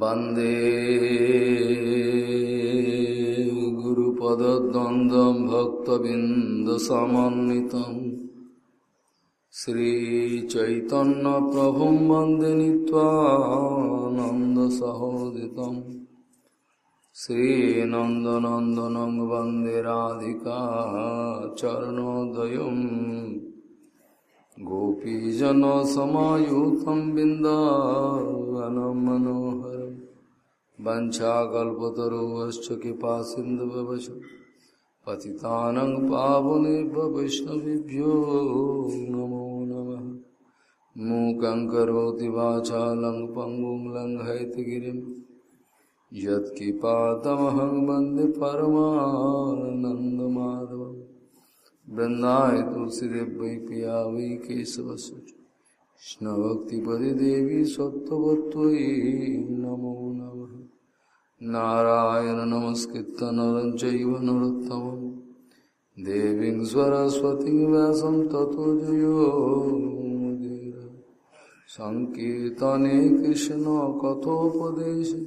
वन्दे गुरुपदद्वन्द्वं भक्तबिन्दसमन्वितम् श्रीचैतन्यप्रभुं वन्दे नीत्वानन्दसहोदितम् श्रीनन्दनन्दनं वन्दे राधिका चरणोदयम् गोपीजनसमायुतं बिन्दावनं मनोहरं वञ्चाकल्पतरुश्च कृपासिन्धुवश पतितानं पावनेभ्य वैष्णवेभ्यो नमो नमः मूकं करोति वाचालं पङ्गुं लङ्घयतगिरिं यत्किपातमहं वन्दे परमानन्दमाधवम् वृंदाए तुलसीदेव वै पिया वै केशवस्य कृष्णभक्तिपदे देवी सत्त्ववत्त्वयि नमो नमः नारायण नमस्कृत्य नरं चैव नरोत्तमं देवीं सरस्वतीं व्यासं ततो जयो मुदीर सङ्कीर्तने कृष्णकथोपदेशे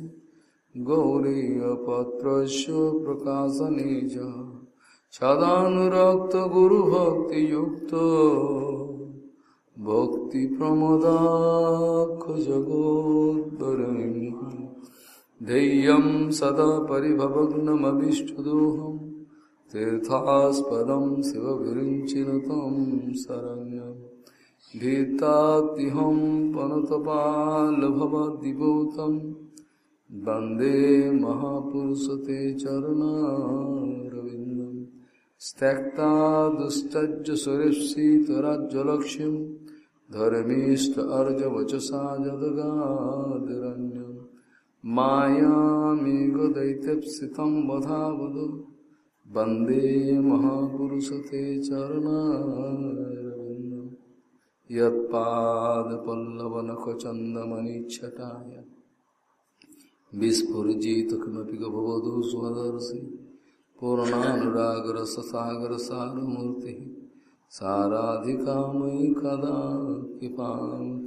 गौरीयपत्रस्य प्रकाशने च सदानुरक्त गुरुभक्तियुक्त भक्तिप्रमदाख जगोद्वरमिः ध्येयं सदा परिभवनमीष्टदोहम तीर्थास्पद शिव शिवविरिञ्चिनुतं तम शरण्य पनुतपालभवद्विभूतं वंदे महापुरुष ते चरणारविन्दं। स्त्यक्ता दुस्तज्य सुरेप्सितराज्यलक्ष्यं धर्मीष्ट अर्जवचसा जदगादिरण्यम् मायामेघदैत्यप्सितं वधावद। वंदे महापुरुषते चरणारविन्दं। यत्पादपल्लवनखचन्दमनिच्छटाय। विस्फुर्जित किमपि गभवधू स्वदर्शि पूर्णानुरागरससागरसारमूर्तिः। साराधिका मयि कदा कृपां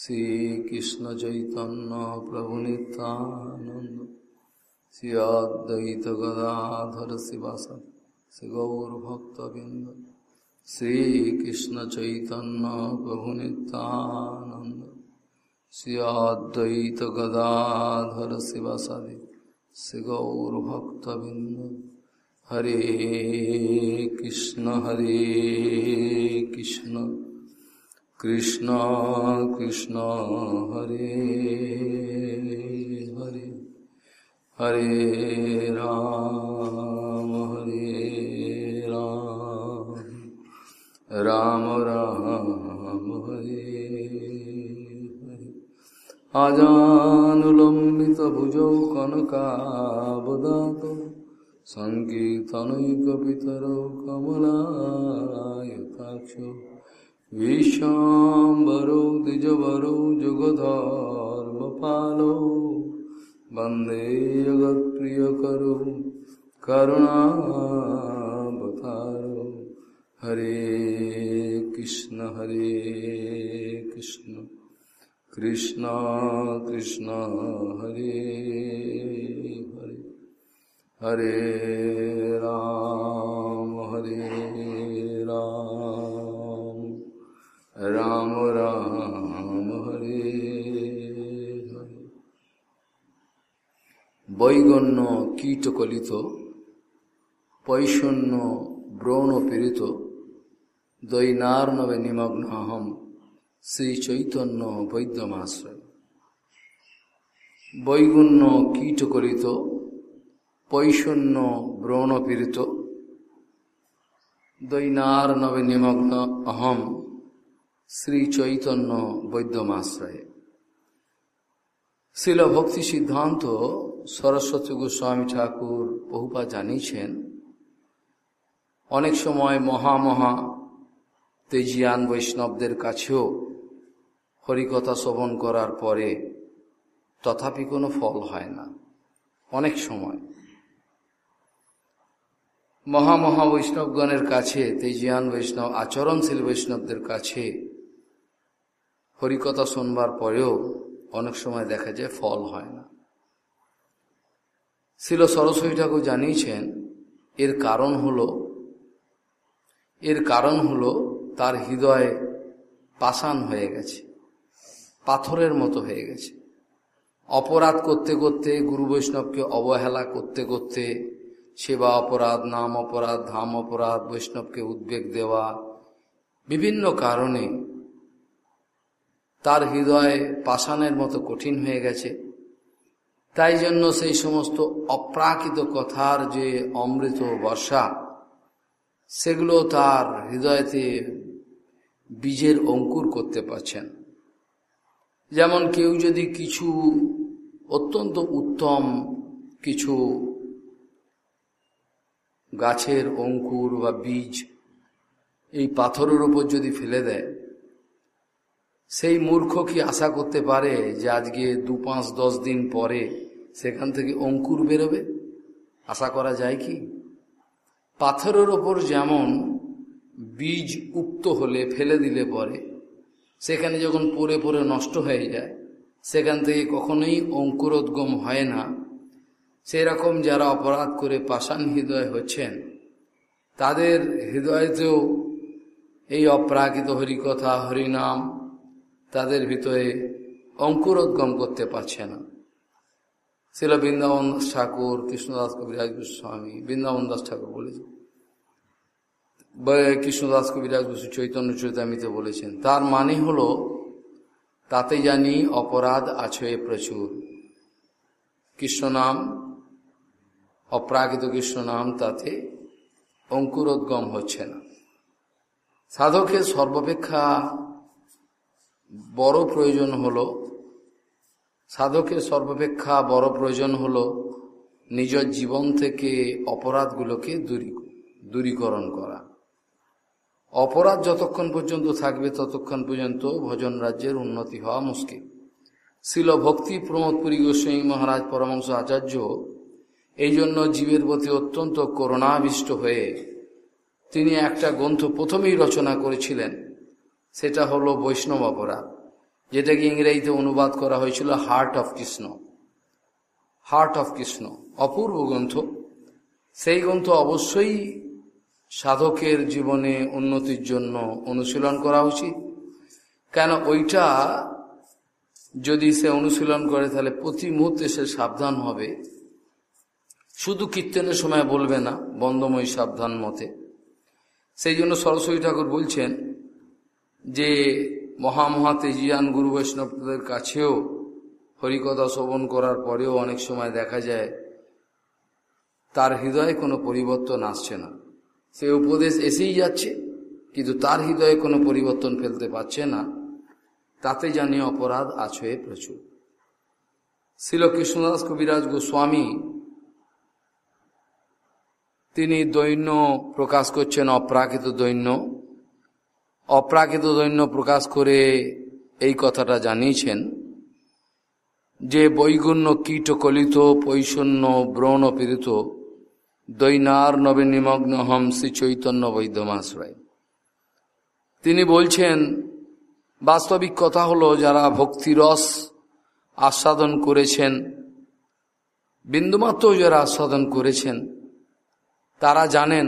শ্রীকৃষ্ণ চৈতন্য প্রভু নিত্যানন্দ শ্রী অদ্বৈত গদাধর শিবাসন শ্রী গৌরভক্তবৃন্দ শ্রীকৃষ্ণ চৈতন্য প্রভু নিত্যানন্দ শ্রী গদাধর শিবাসাদি শ্রী হরে কৃষ্ণ হরে কৃষ্ণ। কৃষ্ণ কৃষ্ণ হরে হরে হরে রাম হরে রাম রাম রাম, হরে আজানুলম্বিত ভুজৌ কনকাবদাত সঙ্গীতনৈকিতর কমলায়তাক্ষ। विश्वाम्बरौ द्विजवरौ जुगधर्मपालौ वन्दे जगत्प्रियकरौ करुणावतारौ हरे कृष्ण हरे कृष्ण कृष्ण कृष्ण हरे हरे हरे राम রাম রাম হরে বৈগণ্য কীটকলিত পৈষণ্য ব্রণ পীড়িত দৈনার্ণবে নিমগ্ন অহম শ্রী চৈতন্য বৈদ্যমাশ্রয়। বৈগুণ্য কীটকলিত পৈষণ্য ব্রণপীড়িত দৈনার্ণবে নিমগ্ন অহম শ্রী চৈতন্য বৈদ্যমাশ্রয়ে। শিল ভক্তি সিদ্ধান্ত সরস্বতী গোস্বামী ঠাকুর বহুপা জানিয়েছেন, অনেক সময় মহা মহা তেজিয়ান বৈষ্ণবদের কাছেও হরিকথা শ্রবণ করার পরে তথাপি কোনো ফল হয় না, অনেক সময়। মহা মহা বৈষ্ণবগণের কাছে, তেজিয়ান বৈষ্ণব, আচরণশীল বৈষ্ণবদের কাছে হরিকথা শুনবার পরেও অনেক সময় দেখা যায় ফল হয় না। শিল সরস্বতী ঠাকুর জানিয়েছেন, এর কারণ হল, এর কারণ হল তার হৃদয়ে পাষাণ হয়ে গেছে, পাথরের মতো হয়ে গেছে। অপরাধ করতে করতে, গুরু বৈষ্ণবকে অবহেলা করতে করতে, সেবা অপরাধ, নাম অপরাধ, ধাম অপরাধ, বৈষ্ণবকে উদ্বেগ দেওয়া, বিভিন্ন কারণে তার হৃদয় পাষাণের মতো কঠিন হয়ে গেছে। তাই জন্য সেই সমস্ত অপ্রাকৃত কথার যে অমৃত বর্ষা, সেগুলো তার হৃদয়তে বীজের অঙ্কুর করতে পারছেন। যেমন কেউ যদি কিছু অত্যন্ত উত্তম কিছু গাছের অঙ্কুর বা বীজ এই পাথরের উপর যদি ফেলে দেয় সেই মূর্খ কি আশা করতে পারে যে আজকে দু পাঁচ, দশ দিন পরে সেখান থেকে অঙ্কুর বেরোবে? আশা করা যায় কি? পাথরের ওপর যেমন বীজ উক্ত হলে, ফেলে দিলে পরে, সেখানে যখন পরে পরে নষ্ট হয়ে যায়, সেখান থেকে কখনোই অঙ্কুরোদ্গম হয় না। সেরকম যারা অপরাধ করে পাষাণ হৃদয় হচ্ছেন, তাদের হৃদয়তেও এই অপ্রাকৃত হরিকথা, হরিনাম তাদের ভিতরে অঙ্কুরোদ্গম করতে পারছে না। ছিল বৃন্দাবন দাস ঠাকুর, কৃষ্ণদাস কবিরাজ গোস্বামী বৃন্দাবন দাস ঠাকুর বলেছেন কৃষ্ণদাস কবিরাজ বসু চৈতন্য চৈতামিতে বলেছেন, তার মানে হলো, তাতে জানি অপরাধ আছে প্রচুর। কৃষ্ণ নাম, অপ্রাকৃত কৃষ্ণ নাম তাতে অঙ্কুরোদ্গম হচ্ছে না। সাধকের সর্বাপেক্ষা বড় প্রয়োজন হল, সাধকের সর্বাপেক্ষা বড় প্রয়োজন হল নিজের জীবন থেকে অপরাধগুলোকে দূরী, দূরীকরণ করা। অপরাধ যতক্ষণ পর্যন্ত থাকবে, ততক্ষণ পর্যন্ত ভজন রাজ্যের উন্নতি হওয়া মুশকিল। শিল ভক্তি প্রমোদপুরী গোস্বামী মহারাজ পরমংশ আচার্য এই জন্য জীবের প্রতি অত্যন্ত করুণাবিষ্ট হয়ে তিনি একটা গ্রন্থ প্রথমেই রচনা করেছিলেন, সেটা হলো বৈষ্ণব অপরাধ। যেটাকে ইংরেজিতে অনুবাদ করা হয়েছিল heart of Krishna. Heart of Krishna, অপূর্ব গ্রন্থ। সেই গ্রন্থ অবশ্যই সাধকের জীবনে উন্নতির জন্য অনুশীলন করা উচিত। কেন ওইটা যদি সে অনুশীলন করে, তাহলে প্রতি মুহূর্তে সে সাবধান হবে। শুধু কীর্তনের সময় বলবে না বন্ধময় সাবধান মতে। সেই জন্য সরস্বতী ঠাকুর বলছেন যে মহামহা তেজিয়ান গুরু বৈষ্ণবদের কাছেও হরিকথা শ্রবণ করার পরেও অনেক সময় দেখা যায়, তার হৃদয়ে কোনো পরিবর্তন আসছে না। সে উপদেশ এসেই যাচ্ছে, কিন্তু তার হৃদয়ে কোনো পরিবর্তন ফেলতে পারছে না। তাতে জানি অপরাধ আছে প্রচুর। শিল কৃষ্ণদাস কবিরাজ গোস্বামী তিনি দৈন্য প্রকাশ করছেন, অপ্রাকৃত দৈন্য। অপ্রাকৃত দৈন্য প্রকাশ করে এই কথাটা জানিয়েছেন যে বৈগুণ্য কীটকলিত, পৈশন্য ব্রণ পীড়িত দৈনার নবে নিমগ্ন হম শ্রী চৈতন্য বৈদ্যমাশ্রয় তিনি বলছেন, বাস্তবিক কথা হলো যারা ভক্তিরস আস্বাদন করেছেন, বিন্দুমাত্র যারা আস্বাদন করেছেন, তারা জানেন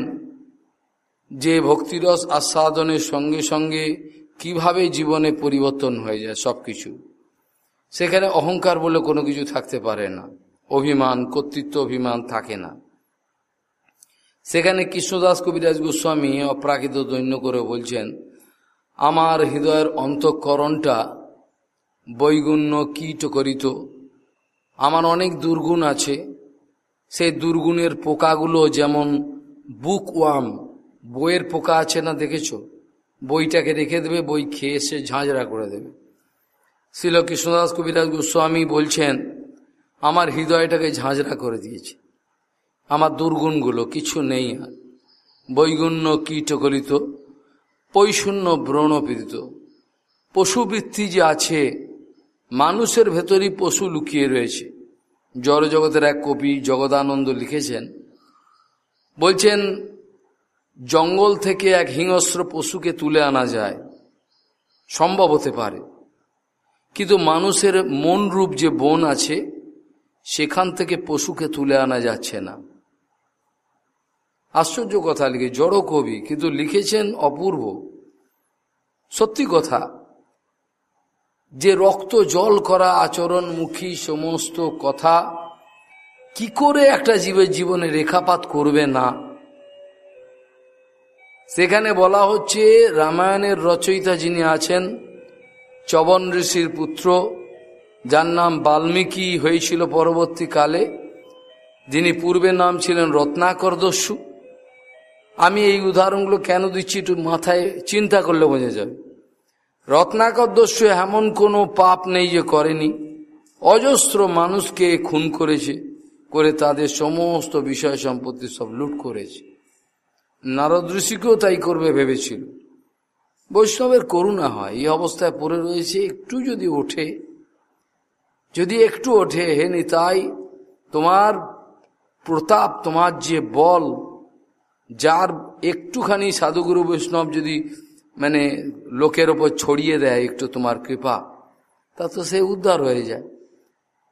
যে ভক্তিরস আস্বাদনের সঙ্গে সঙ্গে কীভাবে জীবনে পরিবর্তন হয়ে যায় সব কিছু সেখানে অহংকার বলে কোনো কিছু থাকতে পারে না। অভিমান, কর্তৃত্ব অভিমান থাকে না। সেখানে কৃষ্ণদাস কবিরাজ গোস্বামী অপ্রাকৃত দৈন্য করে বলছেন, আমার হৃদয়ের অন্তঃকরণটা বৈগুণ্য কীট করিত। আমার অনেক দুর্গুণ আছে। সেই দুর্গুণের পোকাগুলো যেমন বুক ওয়াম বইয়ের পোকা আছে না দেখেছ? বইটাকে রেখে দেবে, বই খেয়ে এসে ঝাঁঝরা করে দেবে। শিল কৃষ্ণদাস কবিরাজ গোস্বামী বলছেন, আমার হৃদয়টাকে ঝাঁঝরা করে দিয়েছে। আমার দুর্গুণগুলো কিছু নেই আর। বৈগুণ্য কীটকলিত পৈশূন্য ব্রণপীড়িত। পশুবৃত্তি যে আছে, মানুষের ভেতরই পশু লুকিয়ে রয়েছে। জড়জগতের এক কবি জগদানন্দ লিখেছেন, বলছেন জঙ্গল থেকে এক হিংস্র পশুকে তুলে আনা যায়। সম্ভব হতে পারে। কিন্তু মানুষের মন রূপ যে বন আছে, সেখান থেকে পশুকে তুলে আনা যাচ্ছে না। আশ্চর্য কথা লিখে, জড় কবি, কিন্তু লিখেছেন অপূর্ব। সত্যি কথা, যে রক্ত জল করা আচরণমুখী সমস্ত কথা, কি করে একটা জীবের জীবনে রেখাপাত করবে না? সেখানে বলা হচ্ছে রামায়ণের রচয়িতা যিনি আছেন চবন ঋষির পুত্র, যার নাম বাল্মীকি হয়েছিল পরবর্তীকালে। যিনি পূর্বের নাম ছিলেন রত্নাকর দস্যু। আমি এই উদাহরণগুলো কেন দিচ্ছি একটু মাথায় চিন্তা করলে বোঝা যাবে। রত্নাকর দস্যু এমন কোনো পাপ নেই যে করেনি। অজস্র মানুষকে খুন করেছে, করে তাদের সমস্ত বিষয় সম্পত্তি সব লুট করেছে। নারদ ঋষিকেও তাই করবে ভেবেছিল। বৈষ্ণবের করুণা হয়, এই অবস্থায় পড়ে রয়েছে, একটু যদি ওঠে, যদি একটু ওঠে, হে নিতাই, তোমার প্রতাপ, তোমার যে বল, যার একটুখানি সাধুগুরু বৈষ্ণব যদি মানে লোকের ওপর ছড়িয়ে দেয় একটু তোমার কৃপা, তা তো সে উদ্ধার হয়ে যায়।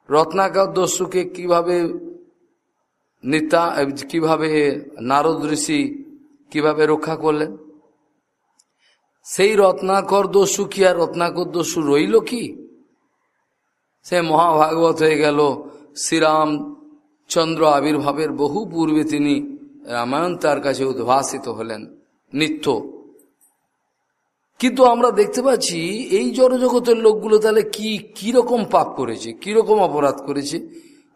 রত্নাকর দস্যুকে কীভাবে নিতা, কীভাবে নারদ ঋষি কীভাবে রক্ষা করলেন? সেই রত্নাকর দস্যু কি আর রত্নাকর দস্যু রইল কি? সে মহাভাগবত হয়ে গেল। শ্রীরাম চন্দ্র আবির্ভাবের বহু পূর্বে তিনি রামায়ণ তার কাছে উদ্ভাসিত হলেন, নিত্য। কিন্তু আমরা দেখতে পাচ্ছি, এই জড়জগতের লোকগুলো তাহলে কি কীরকম পাপ করেছে কীরকম অপরাধ করেছে?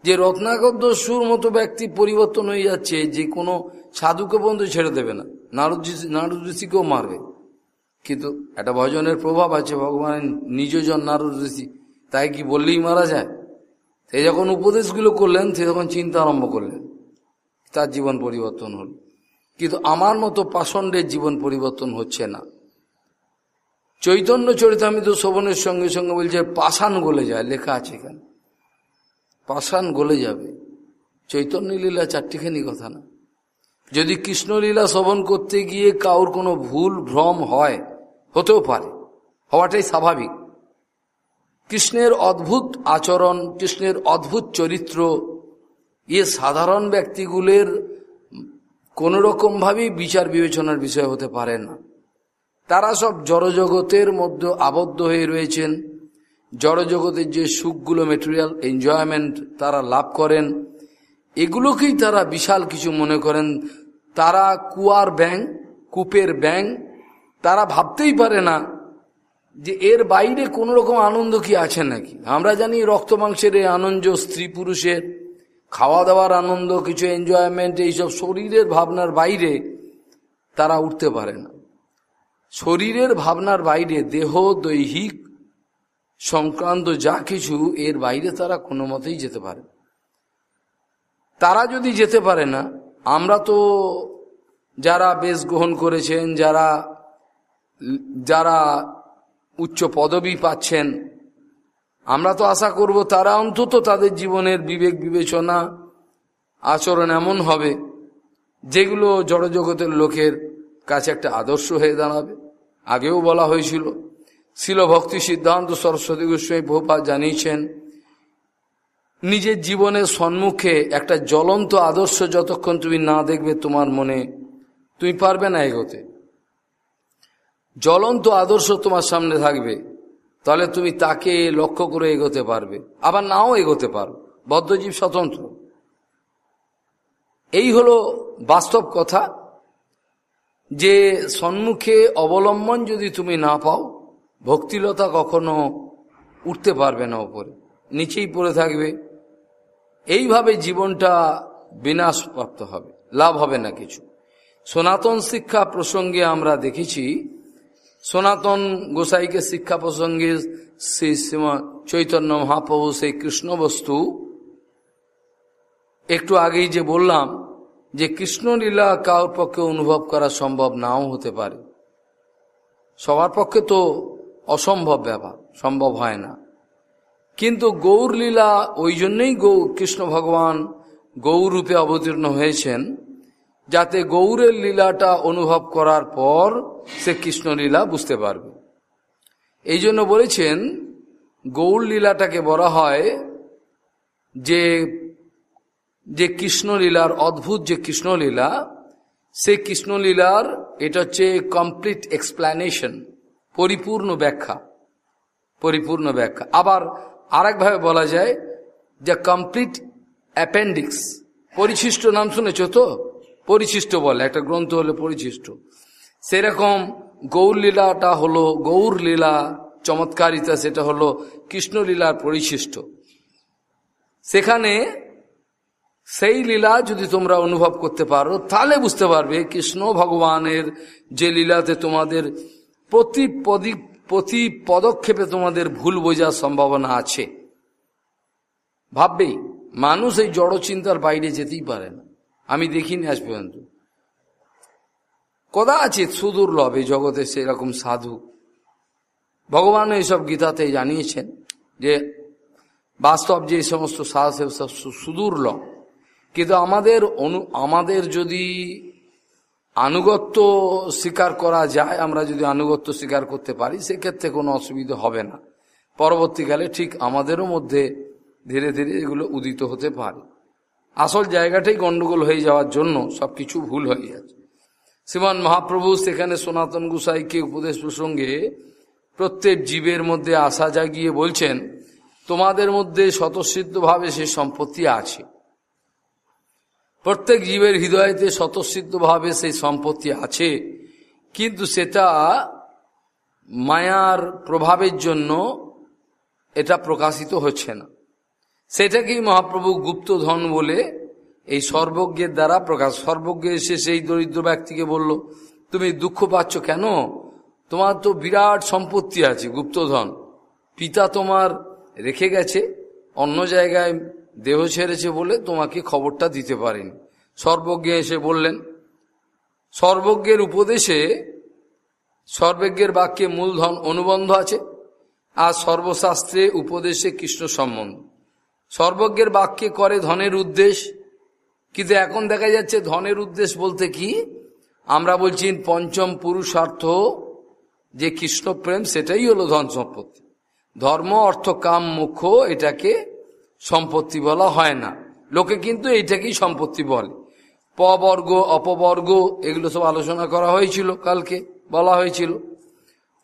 যে রত্নাকর দস্যুর মতো ব্যক্তি পরিবর্তন হয়ে যাচ্ছে, যে কোনো সাধুকে পর্যন্ত ছেড়ে দেবে না। নারদ নারদ ঋষিকেও মারবে। কিন্তু একটা ভজনের প্রভাব আছে ভগবানের নিজজন নারদ ঋষি। তাই কি বললেই মারা যায়? সে যখন উপদেশগুলো করলেন, সে যখন চিন্তা আরম্ভ করলেন। তার জীবন পরিবর্তন হল। কিন্তু আমার মতো পাষণ্ডের জীবন পরিবর্তন হচ্ছে না। চৈতন্য চরিতামিত শোভনের সঙ্গে সঙ্গে বলছে, পাষাণ গলে যায়, লেখা আছে এখানে। পাষাণ গলে যাবে। চৈতন্য লীলা চারটিখানি কথা না। যদি কৃষ্ণলীলা শোভন করতে গিয়ে কাউর কোনো ভুল, ভ্রম হয়, হতেও পারে। হওয়াটাই স্বাভাবিক। কৃষ্ণের অদ্ভুত আচরণ, কৃষ্ণের অদ্ভুত চরিত্র ইয়ে সাধারণ ব্যক্তিগুলোর কোনো রকমভাবেই বিচার বিবেচনার বিষয় হতে পারে না। তারা সব জড়জগতের মধ্যে আবদ্ধ হয়ে রয়েছেন। জড়জগতের যে সুখগুলো মেটেরিয়াল এনজয়মেন্ট তারা লাভ করেন। এগুলোকেই তারা বিশাল কিছু মনে করেন। তারা কুয়ার ব্যাং কূপের ব্যাং তারা ভাবতেই পারে না যে এর বাইরে কোন রকম আনন্দ কি আছে নাকি। আমরা জানি রক্ত মাংসের এই আনন্দ, স্ত্রী পুরুষের খাওয়া দাওয়ার আনন্দ, কিছু এনজয়মেন্ট এইসব শরীরের ভাবনার বাইরে তারা উঠতে পারে না। শরীরের ভাবনার বাইরে দেহ, দৈহিক সংক্রান্ত যা কিছু এর বাইরে তারা কোনো মতেই যেতে পারে তারা যদি যেতে পারে না, আমরা তো যারা বেশ গ্রহণ করেছেন, যারা যারা উচ্চ পদবি পাচ্ছেন, আমরা তো আশা করব তারা অন্তত তাদের জীবনের বিবেক বিবেচনা আচরণ এমন হবে, যেগুলো জড়জগতের লোকের কাছে একটা আদর্শ হয়ে দাঁড়াবে। আগেও বলা হয়েছিল শিল ভক্তি সিদ্ধান্ত সরস্বতী গোস্বামী ভোপাল জানিয়েছেন নিজের জীবনের সম্মুখে একটা জ্বলন্ত আদর্শ যতক্ষণ তুমি না দেখবে তোমার মনে, তুমি পারবে না এগোতে। জ্বলন্ত আদর্শ তোমার সামনে থাকবে, তাহলে তুমি তাকে লক্ষ্য করে এগোতে পারবে। আবার নাও এগোতে পারো বদ্ধজীব স্বতন্ত্র। এই হলো বাস্তব কথা, যে সম্মুখে অবলম্বন যদি তুমি না পাও, ভক্তিলতা কখনো উঠতে পারবে না ওপরে নিচেই পড়ে থাকবে। এইভাবে জীবনটা বিনাশপ্রাপ্ত হবে, লাভ হবে না কিছু। সনাতন শিক্ষা প্রসঙ্গে আমরা দেখেছি, সনাতন গোসাইকে শিক্ষা প্রসঙ্গে শ্রী চৈতন্য মহাপ্রভু সেই কৃষ্ণ বস্তু একটু আগেই যে বললাম যে কৃষ্ণলীলা কারোর পক্ষে অনুভব করা সম্ভব নাও হতে পারে। সবার পক্ষে তো অসম্ভব ব্যাপার, সম্ভব হয় না। কিন্তু গৌর লীলা ওই জন্যই গৌ, কৃষ্ণ ভগবান গৌর রূপে অবতীর্ণ হয়েছেন, যাতে গৌরের লীলাটা অনুভব করার পর সে কৃষ্ণলীলা বুঝতে পারবে। এই জন্য বলেছেন, গৌর লীলাটাকে বলা হয় যে যে কৃষ্ণলীলার অদ্ভুত যে কৃষ্ণলীলা সেই কৃষ্ণলীলার এটা হচ্ছে কমপ্লিট এক্সপ্লানেশন পরিপূর্ণ ব্যাখ্যা পরিপূর্ণ ব্যাখ্যা। আবার আরেকভাবে বলা যায় যে কমপ্লিট অ্যাপেন্ডিক্স পরিশিষ্ট নাম শুনেছ তো? পরিশিষ্ট বলে, একটা গ্রন্থ হলে পরিশিষ্ট। সেরকম গৌর লীলাটা হলো গৌর লীলা চমৎকারিতা সেটা হলো কৃষ্ণলীলার পরিশিষ্ট। সেখানে সেই লীলা যদি তোমরা অনুভব করতে পারো, তাহলে বুঝতে পারবে কৃষ্ণ ভগবানের যে লীলাতে তোমাদের প্রতি প্রতি পদক্ষেপে তোমাদের ভুল বোঝার সম্ভাবনা আছে। ভাববে, মানুষ এই জড় চিন্তার বাইরে যেতেই পারে না। আমি দেখিনি আজ পর্যন্ত। কদা কদাচিৎ সুদুর্লভ এই জগতে সেরকম সাধু। ভগবান এইসব গীতাতে জানিয়েছেন যে, বাস্তব যে সমস্ত সাধু সব সুদুর্লভ কিন্তু আমাদের অনু আমাদের যদি আনুগত্য স্বীকার করা যায়, আমরা যদি আনুগত্য স্বীকার করতে পারি, সেক্ষেত্রে কোনো অসুবিধা হবে না। পরবর্তীকালে ঠিক আমাদেরও মধ্যে ধীরে ধীরে এগুলো উদিত হতে পারে। আসল জায়গাটাই গন্ডগোল হয়ে যাওয়ার জন্য সব কিছু ভুল হয়ে যাচ্ছে শ্রীমান মহাপ্রভু সেখানে সনাতন গোসাইকে উপদেশ প্রসঙ্গে প্রত্যেক জীবের মধ্যে আশা জাগিয়ে বলছেন, তোমাদের মধ্যে স্বতঃসিদ্ধভাবে সে সম্পত্তি আছে। প্রত্যেক জীবের হৃদয়তে স্বতঃসিদ্ধভাবে সেই সম্পত্তি আছে, কিন্তু সেটা মায়ার প্রভাবের জন্য এটা প্রকাশিত হচ্ছে না। সেটাকেই মহাপ্রভু গুপ্তধন বলে এই সর্বজ্ঞের দ্বারা প্রকাশ, সর্বজ্ঞ এসে সেই দরিদ্র ব্যক্তিকে বলল, তুমি দুঃখ পাচ্ছ কেন? তোমার তো বিরাট সম্পত্তি আছে গুপ্তধন। পিতা তোমার রেখে গেছে, অন্য জায়গায় দেহ ছেড়েছে বলে তোমাকে খবরটা দিতে পারেনি। সর্বজ্ঞ এসে বললেন, সর্বজ্ঞের উপদেশে সর্বজ্ঞের বাক্যে মূলধন অনুবন্ধ আছে, আর সর্বশাস্ত্রে উপদেশে কৃষ্ণ সম্বন্ধ। সর্বজ্ঞের বাক্যে করে ধনের উদ্দেশ্য কিন্তু এখন দেখা যাচ্ছে ধনের উদ্দেশ্য বলতে কি? আমরা বলছি পঞ্চম পুরুষার্থ, যে কৃষ্ণ প্রেম সেটাই হলো ধন সম্পত্তি। ধর্ম, অর্থ, কাম মুখ্য এটাকে সম্পত্তি বলা হয় না। লোকে কিন্তু এইটাকেই সম্পত্তি বলে। পবর্গ, অপবর্গ, এগুলো সব আলোচনা করা হয়েছিল, কালকে বলা হয়েছিল।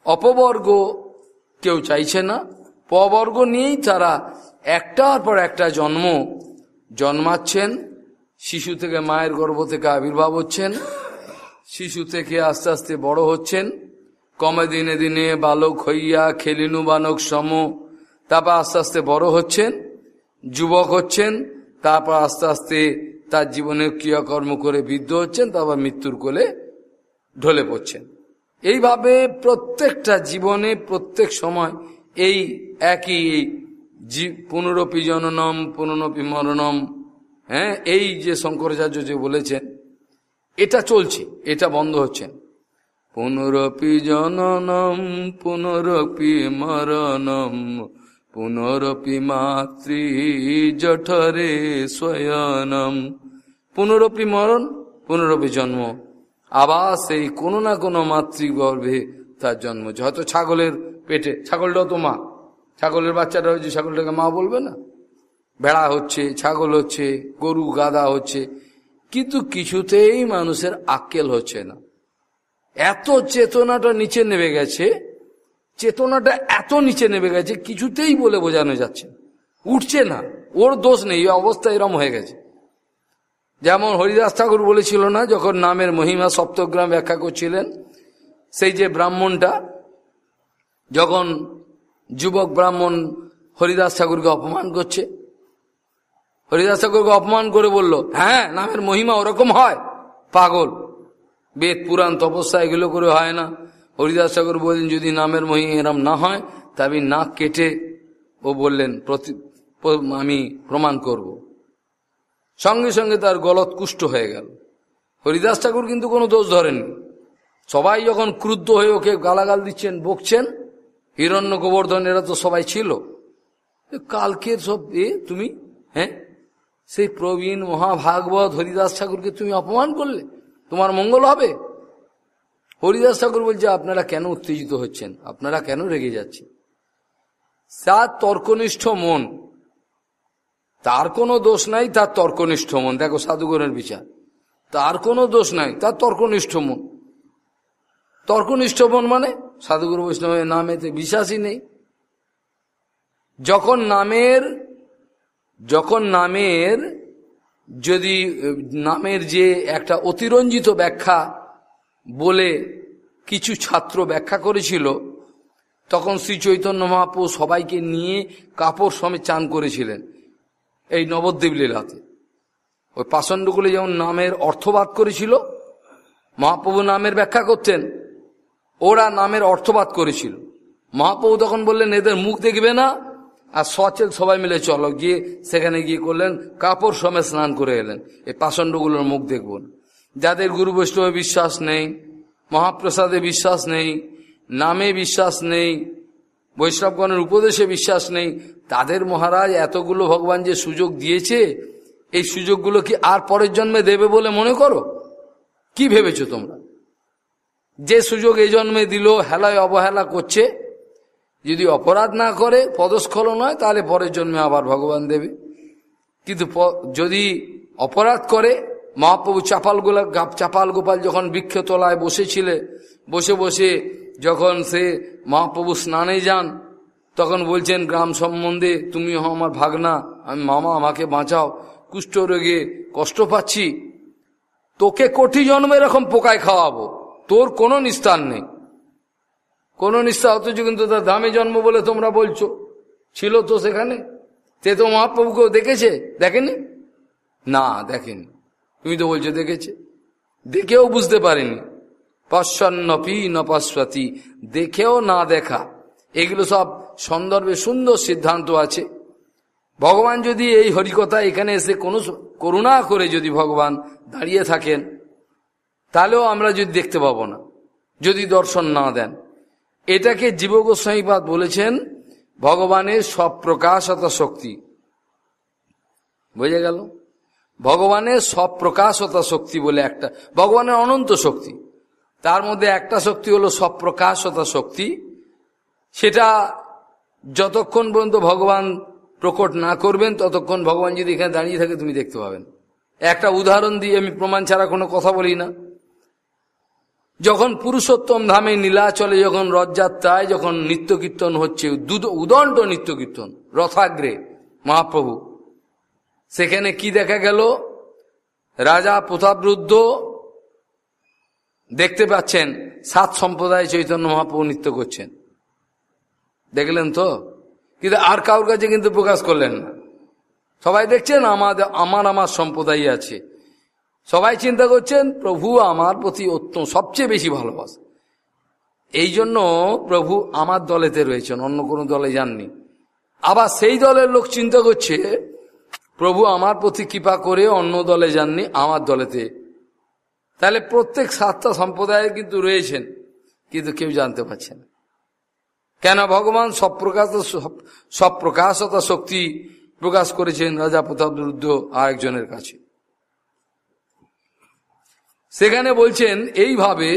অপবর্গ কেউ চাইছে না। পবর্গ নিয়েই তারা একটার পর একটা জন্ম জন্মাচ্ছেন। শিশু থেকে মায়ের গর্ভ থেকে আবির্ভাব হচ্ছেন। শিশু থেকে আস্তে আস্তে বড় হচ্ছেন। কমে দিনে দিনে বালক হইয়া খেলিনু বানক সম, তারপর আস্তে আস্তে বড় হচ্ছেন। যুবক হচ্ছেন, তারপর আস্তে আস্তে তার জীবনে ক্রিয়াকর্ম করে বৃদ্ধ হচ্ছেন, তারপর মৃত্যুর কোলে ঢলে পড়ছেন। এইভাবে প্রত্যেকটা জীবনে, প্রত্যেক সময় এই একই পুনরপি জননম পুনরপি মরণম হ্যাঁ এই যে শঙ্করাচার্য যে বলেছেন, এটা চলছে, এটা বন্ধ হচ্ছে। পুনরপি জননম পুনরপি মরণম পুনরপি মাতৃ জঠরে স্বয়নম। পুনরপি মরণ, পুনরপি জন্ম। আবার সেই কোনো না কোনো মাতৃগর্ভে তার জন্ম হয়তো ছাগলের পেটে, ছাগলটাও তো মা। ছাগলের বাচ্চাটা হয়েছে, ছাগলটাকে মা বলবে না। ভেড়া হচ্ছে, ছাগল হচ্ছে, গরু গাদা হচ্ছে। কিন্তু কিছুতেই মানুষের আক্কেল হচ্ছে না। এত চেতনাটা নিচে নেমে গেছে চেতনাটা এত নিচে নেমে গেছে, কিছুতেই বলে বোঝানো যাচ্ছে উঠছে না, ওর দোষ নেই অবস্থা এরম হয়ে গেছে। যেমন হরিদাস ঠাকুর বলেছিল না, যখন নামের মহিমা সপ্তগ্রাম ব্যাখ্যা করছিলেন, সেই যে ব্রাহ্মণটা, যখন যুবক ব্রাহ্মণ হরিদাস ঠাকুরকে অপমান করছে, হরিদাস ঠাকুরকে অপমান করে বলল হ্যাঁ নামের মহিমা ওরকম হয়, পাগল। বেদ, পুরাণ, তপস্যা এগুলো করে হয় না। হরিদাস ঠাকুর বললেন, যদি নামের মহি এরম না হয়, তবে নাক কেটে ও বললেন, প্রতি আমি প্রমাণ করব। সঙ্গে সঙ্গে তার গলত কুষ্ঠ হয়ে গেল। হরিদাস ঠাকুর কিন্তু কোনো দোষ ধরেননি। সবাই যখন ক্রুদ্ধ হয়ে ওকে গালাগাল দিচ্ছেন, বকছেন হিরণ্য গোবর্ধন এরা তো সবাই ছিল। কালকের সব, এ তুমি? হ্যাঁ? সেই প্রবীণ মহাভাগবত হরিদাস ঠাকুরকে তুমি অপমান করলে? তোমার মঙ্গল হবে? হরিদাস ঠাকুর বলছে, আপনারা কেন উত্তেজিত হচ্ছেন? আপনারা কেন রেগে যাচ্ছেন? তার তর্কনিষ্ঠ মন। তার কোনো দোষ নাই তার তর্কনিষ্ঠ মন। দেখো, সাধুগণের বিচার। তার কোনো দোষ নাই তার তর্কনিষ্ঠ মন। তর্কনিষ্ঠ মন মানে? সাধুগুরু বৈষ্ণবের নামেতে বিশ্বাসই নেই। যখন নামের যখন নামের যদি, নামের যে একটা অতিরঞ্জিত ব্যাখ্যা বলে কিছু ছাত্র ব্যাখ্যা করেছিল, তখন শ্রী চৈতন্য মহাপ্রভু সবাইকে নিয়ে কাপড় সমেত চান করেছিলেন, এই নবদ্বীপ লীলাতে। ওই পাষণ্ডগুলি যেমন নামের অর্থবাদ করেছিল, মহাপ্রভু নামের ব্যাখ্যা করতেন, ওরা নামের অর্থবাদ করেছিল। মহাপ্রভু তখন বললেন, এদের মুখ দেখবে না, আর সচেল সবাই মিলে চলো। গিয়ে সেখানে গিয়ে করলেন, কাপড় সময় স্নান করে এলেন। এই পাষণ্ডগুলোর মুখ দেখব যাদের গুরু বৈষ্ণবে বিশ্বাস নেই, মহাপ্রসাদে বিশ্বাস নেই, নামে বিশ্বাস নেই, বৈষ্ণবগণের উপদেশে বিশ্বাস নেই, তাদের মহারাজ এতগুলো ভগবান যে সুযোগ দিয়েছে, এই সুযোগগুলো কি আর পরের জন্মে দেবে বলে মনে করো? কি ভেবেছো তোমরা? যে সুযোগ এই জন্মে দিল, হেলায় অবহেলা করছে, যদি অপরাধ না করে, পদস্খলন হয় তাহলে পরের জন্মে আবার ভগবান দেবে। কিন্তু যদি অপরাধ করে মহাপ্রভু চাপাল গোলা চাপাল গোপাল যখন বৃক্ষতলায় বসেছিলে, বসে বসে যখন সে মহাপ্রভু স্নানে যান, তখন বলছেন, গ্রাম সম্বন্ধে তুমি হো আমার ভাগনা, আমি মামা আমাকে বাঁচাও। কুষ্ঠ রোগে কষ্ট পাচ্ছি। তোকে কোটি জন্ম এরকম পোকায় খাওয়াবো। তোর কোনো নিস্তার নেই। কোনো নিষ্ঠা, অথচ কিন্তু তার দামে জন্ম বলে তোমরা বলছো। ছিল তো সেখানে। তে তো মহাপ্রভুকেও দেখেছে? দেখেনি? না, দেখেনি। তুমি তো বলছো দেখেছে। দেখেও বুঝতে পারেনি। পশ্চন্নপি নপস্বতী দেখেও না দেখা। এগুলো সব সন্দর্ভে সুন্দর সিদ্ধান্ত আছে। ভগবান যদি এই হরিকথা এখানে এসে কোনো করুণা করে যদি ভগবান দাঁড়িয়ে থাকেন, তাহলেও আমরা যদি দেখতে পাবো না, যদি দর্শন না দেন। এটাকে জীব গোস্বাইপাদ বলেছেন, ভগবানের সব প্রকাশতা শক্তি। বোঝা গেল? ভগবানের সব প্রকাশতা শক্তি বলে একটা, ভগবানের অনন্ত শক্তি। তার মধ্যে একটা শক্তি হলো সব প্রকাশতা শক্তি। সেটা যতক্ষণ পর্যন্ত ভগবান প্রকট না করবেন, ততক্ষণ ভগবান যদি এখানে দাঁড়িয়ে থাকে, তুমি দেখতে পাবেন। একটা উদাহরণ দিয়ে আমি প্রমাণ ছাড়া কোনো কথা বলি না। যখন পুরুষোত্তম ধামে নীলাচলে যখন রথযাত্রায় যখন নিত্য কীর্তন হচ্ছে উদণ্ড নিত্য কীর্তন রথাগ্রে, মহাপ্রভু সেখানে কি দেখা গেল? রাজা প্রতাপরুদ্ধ দেখতে পাচ্ছেন, সাত সম্প্রদায় চৈতন্য মহাপ্রভু নৃত্য করছেন। দেখলেন তো? কিন্তু আর কারোর কাছে কিন্তু প্রকাশ করলেন না। সবাই দেখছেন আমাদের আমার আমার সম্প্রদায় আছে। সবাই চিন্তা করছেন, প্রভু আমার প্রতি অত্যন্ত সবচেয়ে বেশি ভালোবাসে। এই জন্য প্রভু আমার দলেতে রয়েছেন, অন্য কোনো দলে যাননি। আবার সেই দলের লোক চিন্তা করছে প্রভু আমার প্রতি কৃপা করে অন্য দলে যাননি, আমার দলেতে। তাহলে প্রত্যেক সাতটা সম্প্রদায়ে কিন্তু রয়েছেন, কিন্তু কেউ জানতে পারছে না। কেন ভগবান সব প্রকাশ সব প্রকাশতা শক্তি প্রকাশ করেছেন রাজা প্রতাপ রুদ্র আরেকজনের কাছে। সেখানে বলছেন, এইভাবে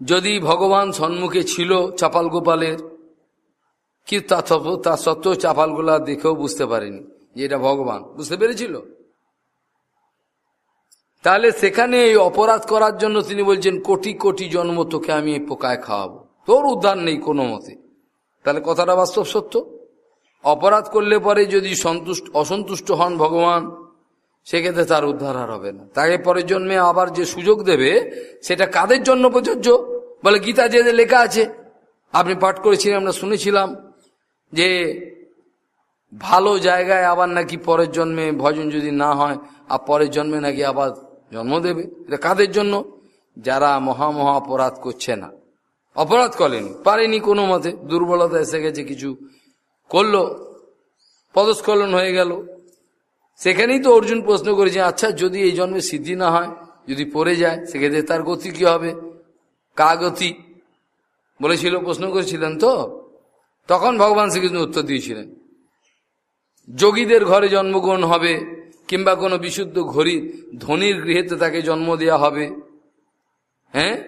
যদি ভগবান সম্মুখে ছিল চাপাল গোপালের, কি তা সত্ত্বেও চাপালগুলা দেখেও বুঝতে পারেনি। যে এটা ভগবান, বুঝতে পেরেছিল? তাহলে সেখানে এই অপরাধ করার জন্য তিনি বলছেন, কোটি কোটি জন্ম তোকে আমি পোকায় খাওয়াবো। তোর উদ্ধার নেই কোনো মতে। তাহলে কথাটা বাস্তব সত্য? অপরাধ করলে পরে যদি সন্তুষ্ট, অসন্তুষ্ট হন ভগবান, সেক্ষেত্রে তার উদ্ধার আর হবে না। তাকে পরের জন্মে আবার যে সুযোগ দেবে, সেটা কাদের জন্য প্রযোজ্য? বলে গীতা যে লেখা আছে, আপনি পাঠ করেছিলেন, আমরা শুনেছিলাম যে ভালো জায়গায় আবার নাকি পরের জন্মে ভজন যদি না হয়, আর পরের জন্মে নাকি আবার জন্ম দেবে? এটা কাদের জন্য? যারা মহা মহা অপরাধ করছে না। অপরাধ করেনি, পারেনি কোনো মতে। দুর্বলতা এসে গেছে, কিছু করল, পদস্খলন হয়ে গেল। সেখানেই তো অর্জুন প্রশ্ন করেছে আচ্ছা যদি এই জন্মে সিদ্ধি না হয়, যদি পড়ে যায়, সেক্ষেত্রে তার গতি কি হবে? কা গতি? বলেছিল, প্রশ্ন করেছিলেন তো? তখন ভগবান শ্রীকৃষ্ণ উত্তর দিয়েছিলেন যোগীদের ঘরে জন্মগ্রহণ হবে, কিংবা কোনো বিশুদ্ধ ঘড়ি ধনির গৃহেতে তাকে জন্ম দেওয়া হবে। হ্যাঁ?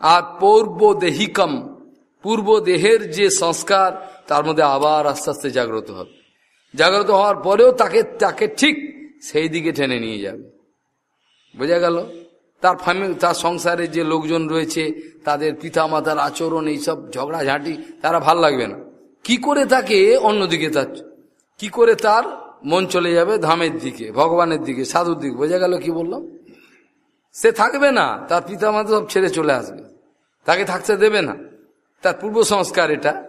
আর পূর্ব দেহিকম পূর্ব দেহের যে সংস্কার, তার মধ্যে আবার আস্তে আস্তে জাগ্রত হবে। জাগ্রত হওয়ার পরেও তাকে তাকে ঠিক সেই দিকে টেনে নিয়ে যাবে। বোঝা গেল? তার ফ্যামিলি তার সংসারে যে লোকজন রয়েছে, তাদের পিতা মাতার আচরণ, এইসব ঝগড়াঝাঁটি, তারা ভালো লাগবে না। কি করে তাকে অন্যদিকে তার কি করে তার মন চলে যাবে ধামের দিকে, ভগবানের দিকে, সাধুর দিকে? বোঝা গেল কি বললাম? সে থাকবে না, তার পিতা মাতা সব ছেড়ে চলে আসবে। তাকে থাকতে দেবে না। তার পূর্ব সংস্কার এটা,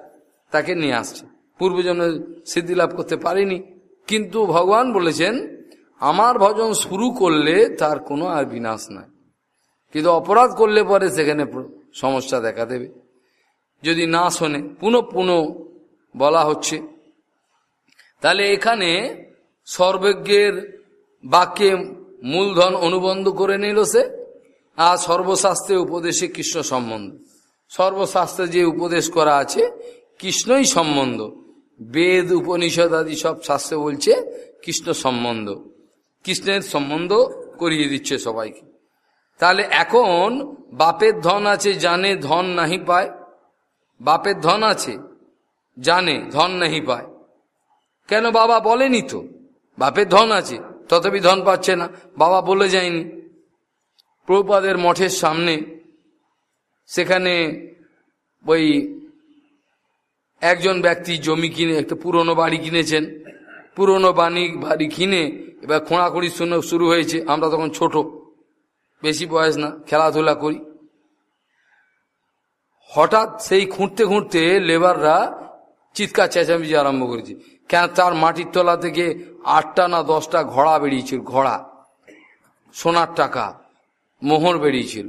তাকে নিয়ে আসছে। পূর্বজন্ম সিদ্ধি লাভ করতে পারেনি, কিন্তু ভগবান বলেছেন, আমার ভজন শুরু করলে তার কোনো আর বিনাশ নাই। কিন্তু অপরাধ করলে পরে সেখানে সমস্যা দেখা দেবে। যদি না শোনে, পুনঃ পুনঃ বলা হচ্ছে তাহলে এখানে সর্বজ্ঞের বাক্যে মূলধন অনুবন্ধ করে নিল সে, আর সর্বশাস্ত্রে উপদেশে কৃষ্ণ সম্বন্ধ। সর্বশাস্ত্রে যে উপদেশ করা আছে, কৃষ্ণই সম্বন্ধ। বেদ, উপনিষদ আদি সব শাস্ত্রে বলছে কৃষ্ণ সম্বন্ধ। কৃষ্ণের সম্বন্ধ করিয়ে দিচ্ছে সবাইকে। তাহলে এখন বাপের ধন আছে, জানে, ধন নাহি পায়। বাপের ধন আছে, জানে, ধন নাহি পায়। কেন বাবা বলেনি তো? বাপের ধন আছে, তথাপি ধন পাচ্ছে না, বাবা বলে যায়নি। প্রভুপাদের মঠের সামনে, সেখানে ওই একজন ব্যক্তি জমি কিনে, একটা পুরনো বাড়ি কিনেছেন। পুরনো বাণী বাড়ি কিনে, এবার খোঁড়াখড়ি শুরু হয়েছে। আমরা তখন ছোট, বেশি বয়স না, খেলাধুলা করি। হঠাৎ সেই খুঁড়তে খুঁড়তে লেবাররা চিৎকার, চেঁচামেচি আরম্ভ করেছে। কেন তার মাটির তলা থেকে আটটা না দশটা ঘোড়া বেরিয়েছিল, ঘোড়া, সোনার টাকা, মোহর বেরিয়েছিল।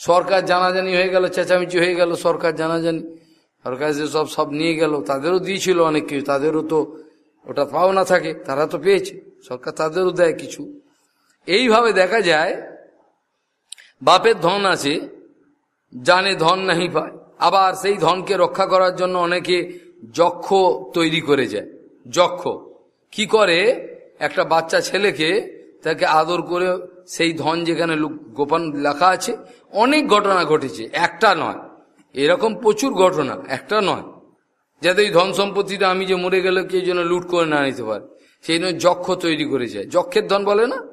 সরকার জানাজানি হয়ে গেল, চেঁচামেচি হয়ে গেল, সরকার জানাজানি। সরকার যে সব সব নিয়ে গেল, তাদেরও দিয়েছিল অনেক কিছু, তাদেরও তো ওটা পাওনা থাকে, তারা তো পেয়েছে, সরকার তাদেরও দেয় কিছু। এইভাবে দেখা যায়, বাপের ধন আছে, জানে ধন নাহি পায়, আবার সেই ধনকে রক্ষা করার জন্য অনেকে যক্ষ তৈরি করে যায়। যক্ষ। কি করে? একটা বাচ্চা ছেলেকে তাকে আদর করে সেই ধন যেখানে গোপন লেখা আছে, অনেক ঘটনা ঘটেছে। একটা নয়। এরকম প্রচুর ঘটনা। একটা নয়। যাতে এই ধন সম্পত্তিটা আমি যে মরে গেলে কেউ যেন লুট করে না নিতে পারে। সেই জন্য যক্ষ তৈরি করেছে। যক্ষের ধন বলে না?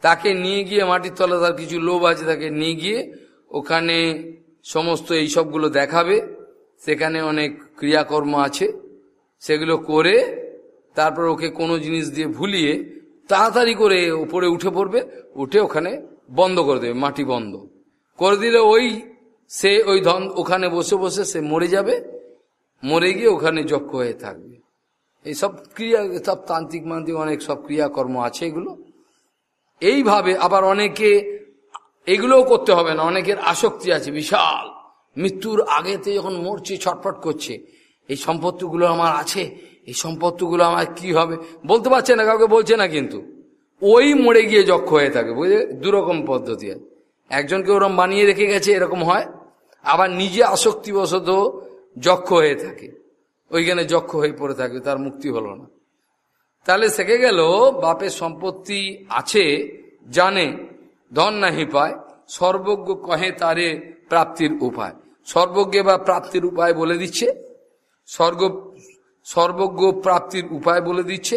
তাকে নিয়ে গিয়ে মাটির তলা তার কিছু লোভ আছে, তাকে নিয়ে গিয়ে ওখানে সমস্ত এই সবগুলো দেখাবে। সেখানে অনেক ক্রিয়াকর্ম আছে। সেগুলো করে তারপর ওকে কোনো জিনিস দিয়ে ভুলিয়ে তাড়াতাড়ি করে উপরে উঠে পড়বে, উঠে ওখানে বন্ধ করে দেবে, মাটি বন্ধ। করে দিলে ওই সে, ওই ধন ওখানে বসে বসে সে মরে যাবে, মরে গিয়ে ওখানে যক্ষ হয়ে থাকবে। এই সব ক্রিয়া, সব তান্ত্রিক মান্ত্রিক অনেক সব ক্রিয়াকর্ম আছে এগুলো। এইভাবে আবার অনেকে এগুলোও করতে হবে না, অনেকের আসক্তি আছে, বিশাল। মৃত্যুর আগেতে যখন মরছে, ছটফট করছে এই সম্পত্তিগুলো আমার আছে, এই সম্পত্তিগুলো আমার কি হবে? বলতে পারছে না, কাউকে বলছে না কিন্তু। ওই মরে গিয়ে যক্ষ হয়ে থাকে, বুঝলে? দুরকম পদ্ধতি। আছে একজনকে ওরম বানিয়ে রেখে গেছে, এরকম হয়, আবার নিজে আসক্তিবশত যক্ষ হয়ে থাকে। ওইখানে যক্ষ হয়ে পড়ে থাকে, তার মুক্তি হলো না। তাহলে শেখে গেল, বাপের সম্পত্তি আছে, জানে, ধন নাহি পায়, সর্বজ্ঞ কহে তারে প্রাপ্তির উপায়। সর্বজ্ঞ বা প্রাপ্তির উপায় বলে দিচ্ছে স্বর্গ, সর্বজ্ঞ প্রাপ্তির উপায় বলে দিচ্ছে।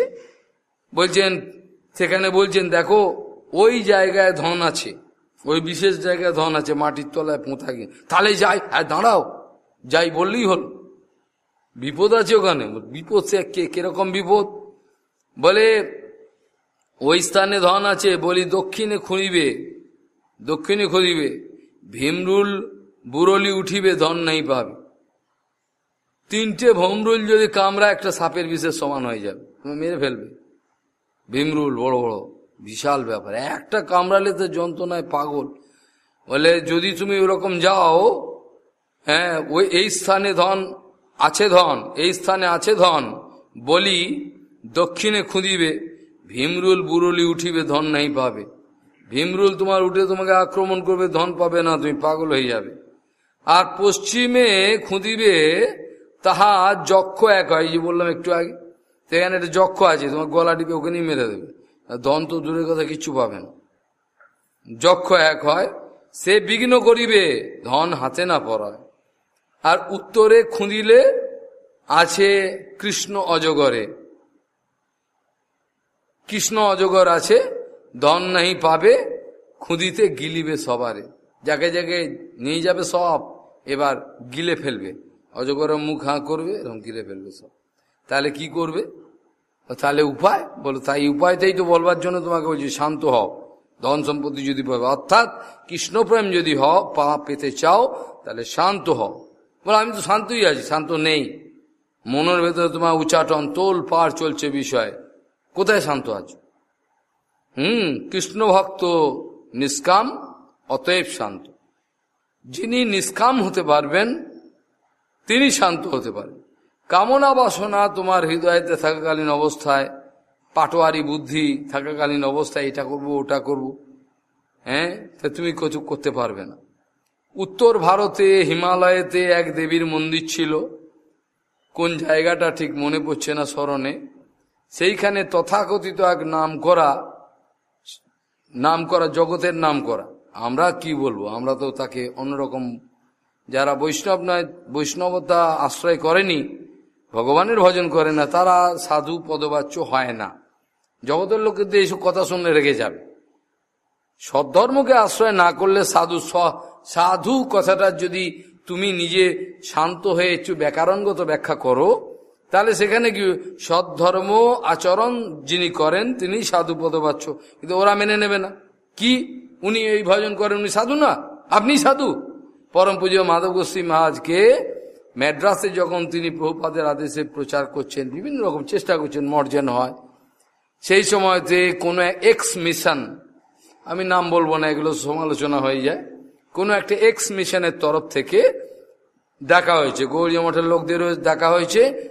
বলছেন, সেখানে বলছেন, দেখো, ওই জায়গায় ধন আছে, ওই বিশেষ জায়গায় ধন আছে, মাটির তলায় পোঁথা গিয়ে। তাহলে যাই, আর দাঁড়াও, যাই বললেই হল। বিপদ আছে ওখানে। বিপদ সে কে, কীরকম বিপদ? বলে, ওই স্থানে ধন আছে, বলি দক্ষিণে খুঁড়িবে দক্ষিণে খুঁড়িবে, ভীমরুল বুরলি উঠিবে, ধন নাই পাবে। তিনটে ভমরুল যদি কামড়া একটা সাপের বিশেষ সমান হয়ে যাবে মেরে ফেলবে। ভীমরুল, বড় বড়, বিশাল ব্যাপার। একটা কামড়ালে তো যন্ত্রণায় পাগল। বলে, যদি তুমি ওরকম যাও হ্যাঁ ওই, এই স্থানে ধন আছে ধন, এই স্থানে আছে ধন, বলি দক্ষিণে খুঁদিবে, ভীমরুল বুরুলি উঠিবে, ধন নাই পাবে। ভীমরুল তোমার উঠে তোমাকে আক্রমণ করবে, ধন পাবে না, তুমি পাগল হয়ে যাবে। আর পশ্চিমে খুঁদিবে তাহা যক্ষ এক হয় যে বললাম একটু আগে। সেখানে একটা যক্ষ আছে, তোমার গলা টিপে ওখানেই মেরে দেবে। ধন তো দূরের কথা কিচ্ছু পাবে না। যক্ষ এক হয়, সে বিঘ্ন করিবে, ধন হাতে না পড়ায়। আর উত্তরে খুঁদিলে আছে কৃষ্ণ অজগরে। কৃষ্ণ অজগর আছে, ধন নাহি পাবে খুঁদিতে গিলিবে সবারে। যাকে যাকে নিয়ে যাবে সব, এবার গিলে ফেলবে। অজগরের মুখ হাঁ করবে, এরকম গিলে ফেলবে সব। তাহলে কি করবে? তাহলে উপায়? বলো, তাই উপায়টাই তো বলবার জন্য তোমাকে বলছি, শান্ত হও। ধন সম্পত্তি যদি পাবে, অর্থাৎ কৃষ্ণপ্রেম যদি হও, পা পেতে চাও, তাহলে শান্ত হও। বলো, আমি তো শান্তই আছি, শান্ত নেই। মনের ভেতরে তোমার উচ্চাটন তোল পার চলছে বিষয়। কোথায় শান্ত আছো? হুম কৃষ্ণ ভক্ত নিষ্কাম, অতএব শান্ত। যিনি নিষ্কাম হতে পারবেন তিনি শান্ত হতে পারেন। কামনা বাসনা তোমার হৃদয়তে থাকাকালীন অবস্থায়, পাটোয়ারি বুদ্ধি থাকাকালীন অবস্থায় এটা করব, ওটা করব হ্যাঁ? তা তুমি কিছু করতে পারবে না। উত্তর ভারতে, হিমালয়েতে এক দেবীর মন্দির ছিল। কোন জায়গাটা ঠিক মনে পড়ছে না স্মরণে? সেইখানে তথাকথিত এক নাম করা নাম করা জগতের নাম করা আমরা কি বলব? আমরা তো তাকে অন্যরকম যারা বৈষ্ণব নয়, বৈষ্ণবতা আশ্রয় করেনি, ভগবানের ভজন করে না, তারা সাধু পদবাচ্য হয় না। জগতের লোকের দিয়ে এইসব কথা শুনে রেগে যাবে। সদ্ধর্মকে আশ্রয় না করলে সাধু সাধু কথাটা যদি তুমি নিজে শান্ত হয়ে একটু ব্যাকরণগত ব্যাখ্যা করো, তাহলে সেখানে কি সদ্ধর্ম আচরণ যিনি করেন, তিনি সাধু পদবাচ্য। কিন্তু ওরা মেনে নেবে না। কি? উনি এই ভজন করেন, উনি সাধু না। আপনি সাধু। পরম পুজো মাধব গোস্বী মহাজকে ম্যাড্রাসে যখন তিনি প্রভুপাদের আদেশে প্রচার করছেন, বিভিন্ন রকম চেষ্টা করছেন মর্যান হয়। সেই সময়তে কোনো এক্স মিশন আমি নাম বলব না, এগুলো সমালোচনা হয়ে যায়। কোনো একটা এক্স মিশনের তরফ থেকে ডাকা হয়েছে। গৌরী মঠের লোকদেরও ডাকা হয়েছে।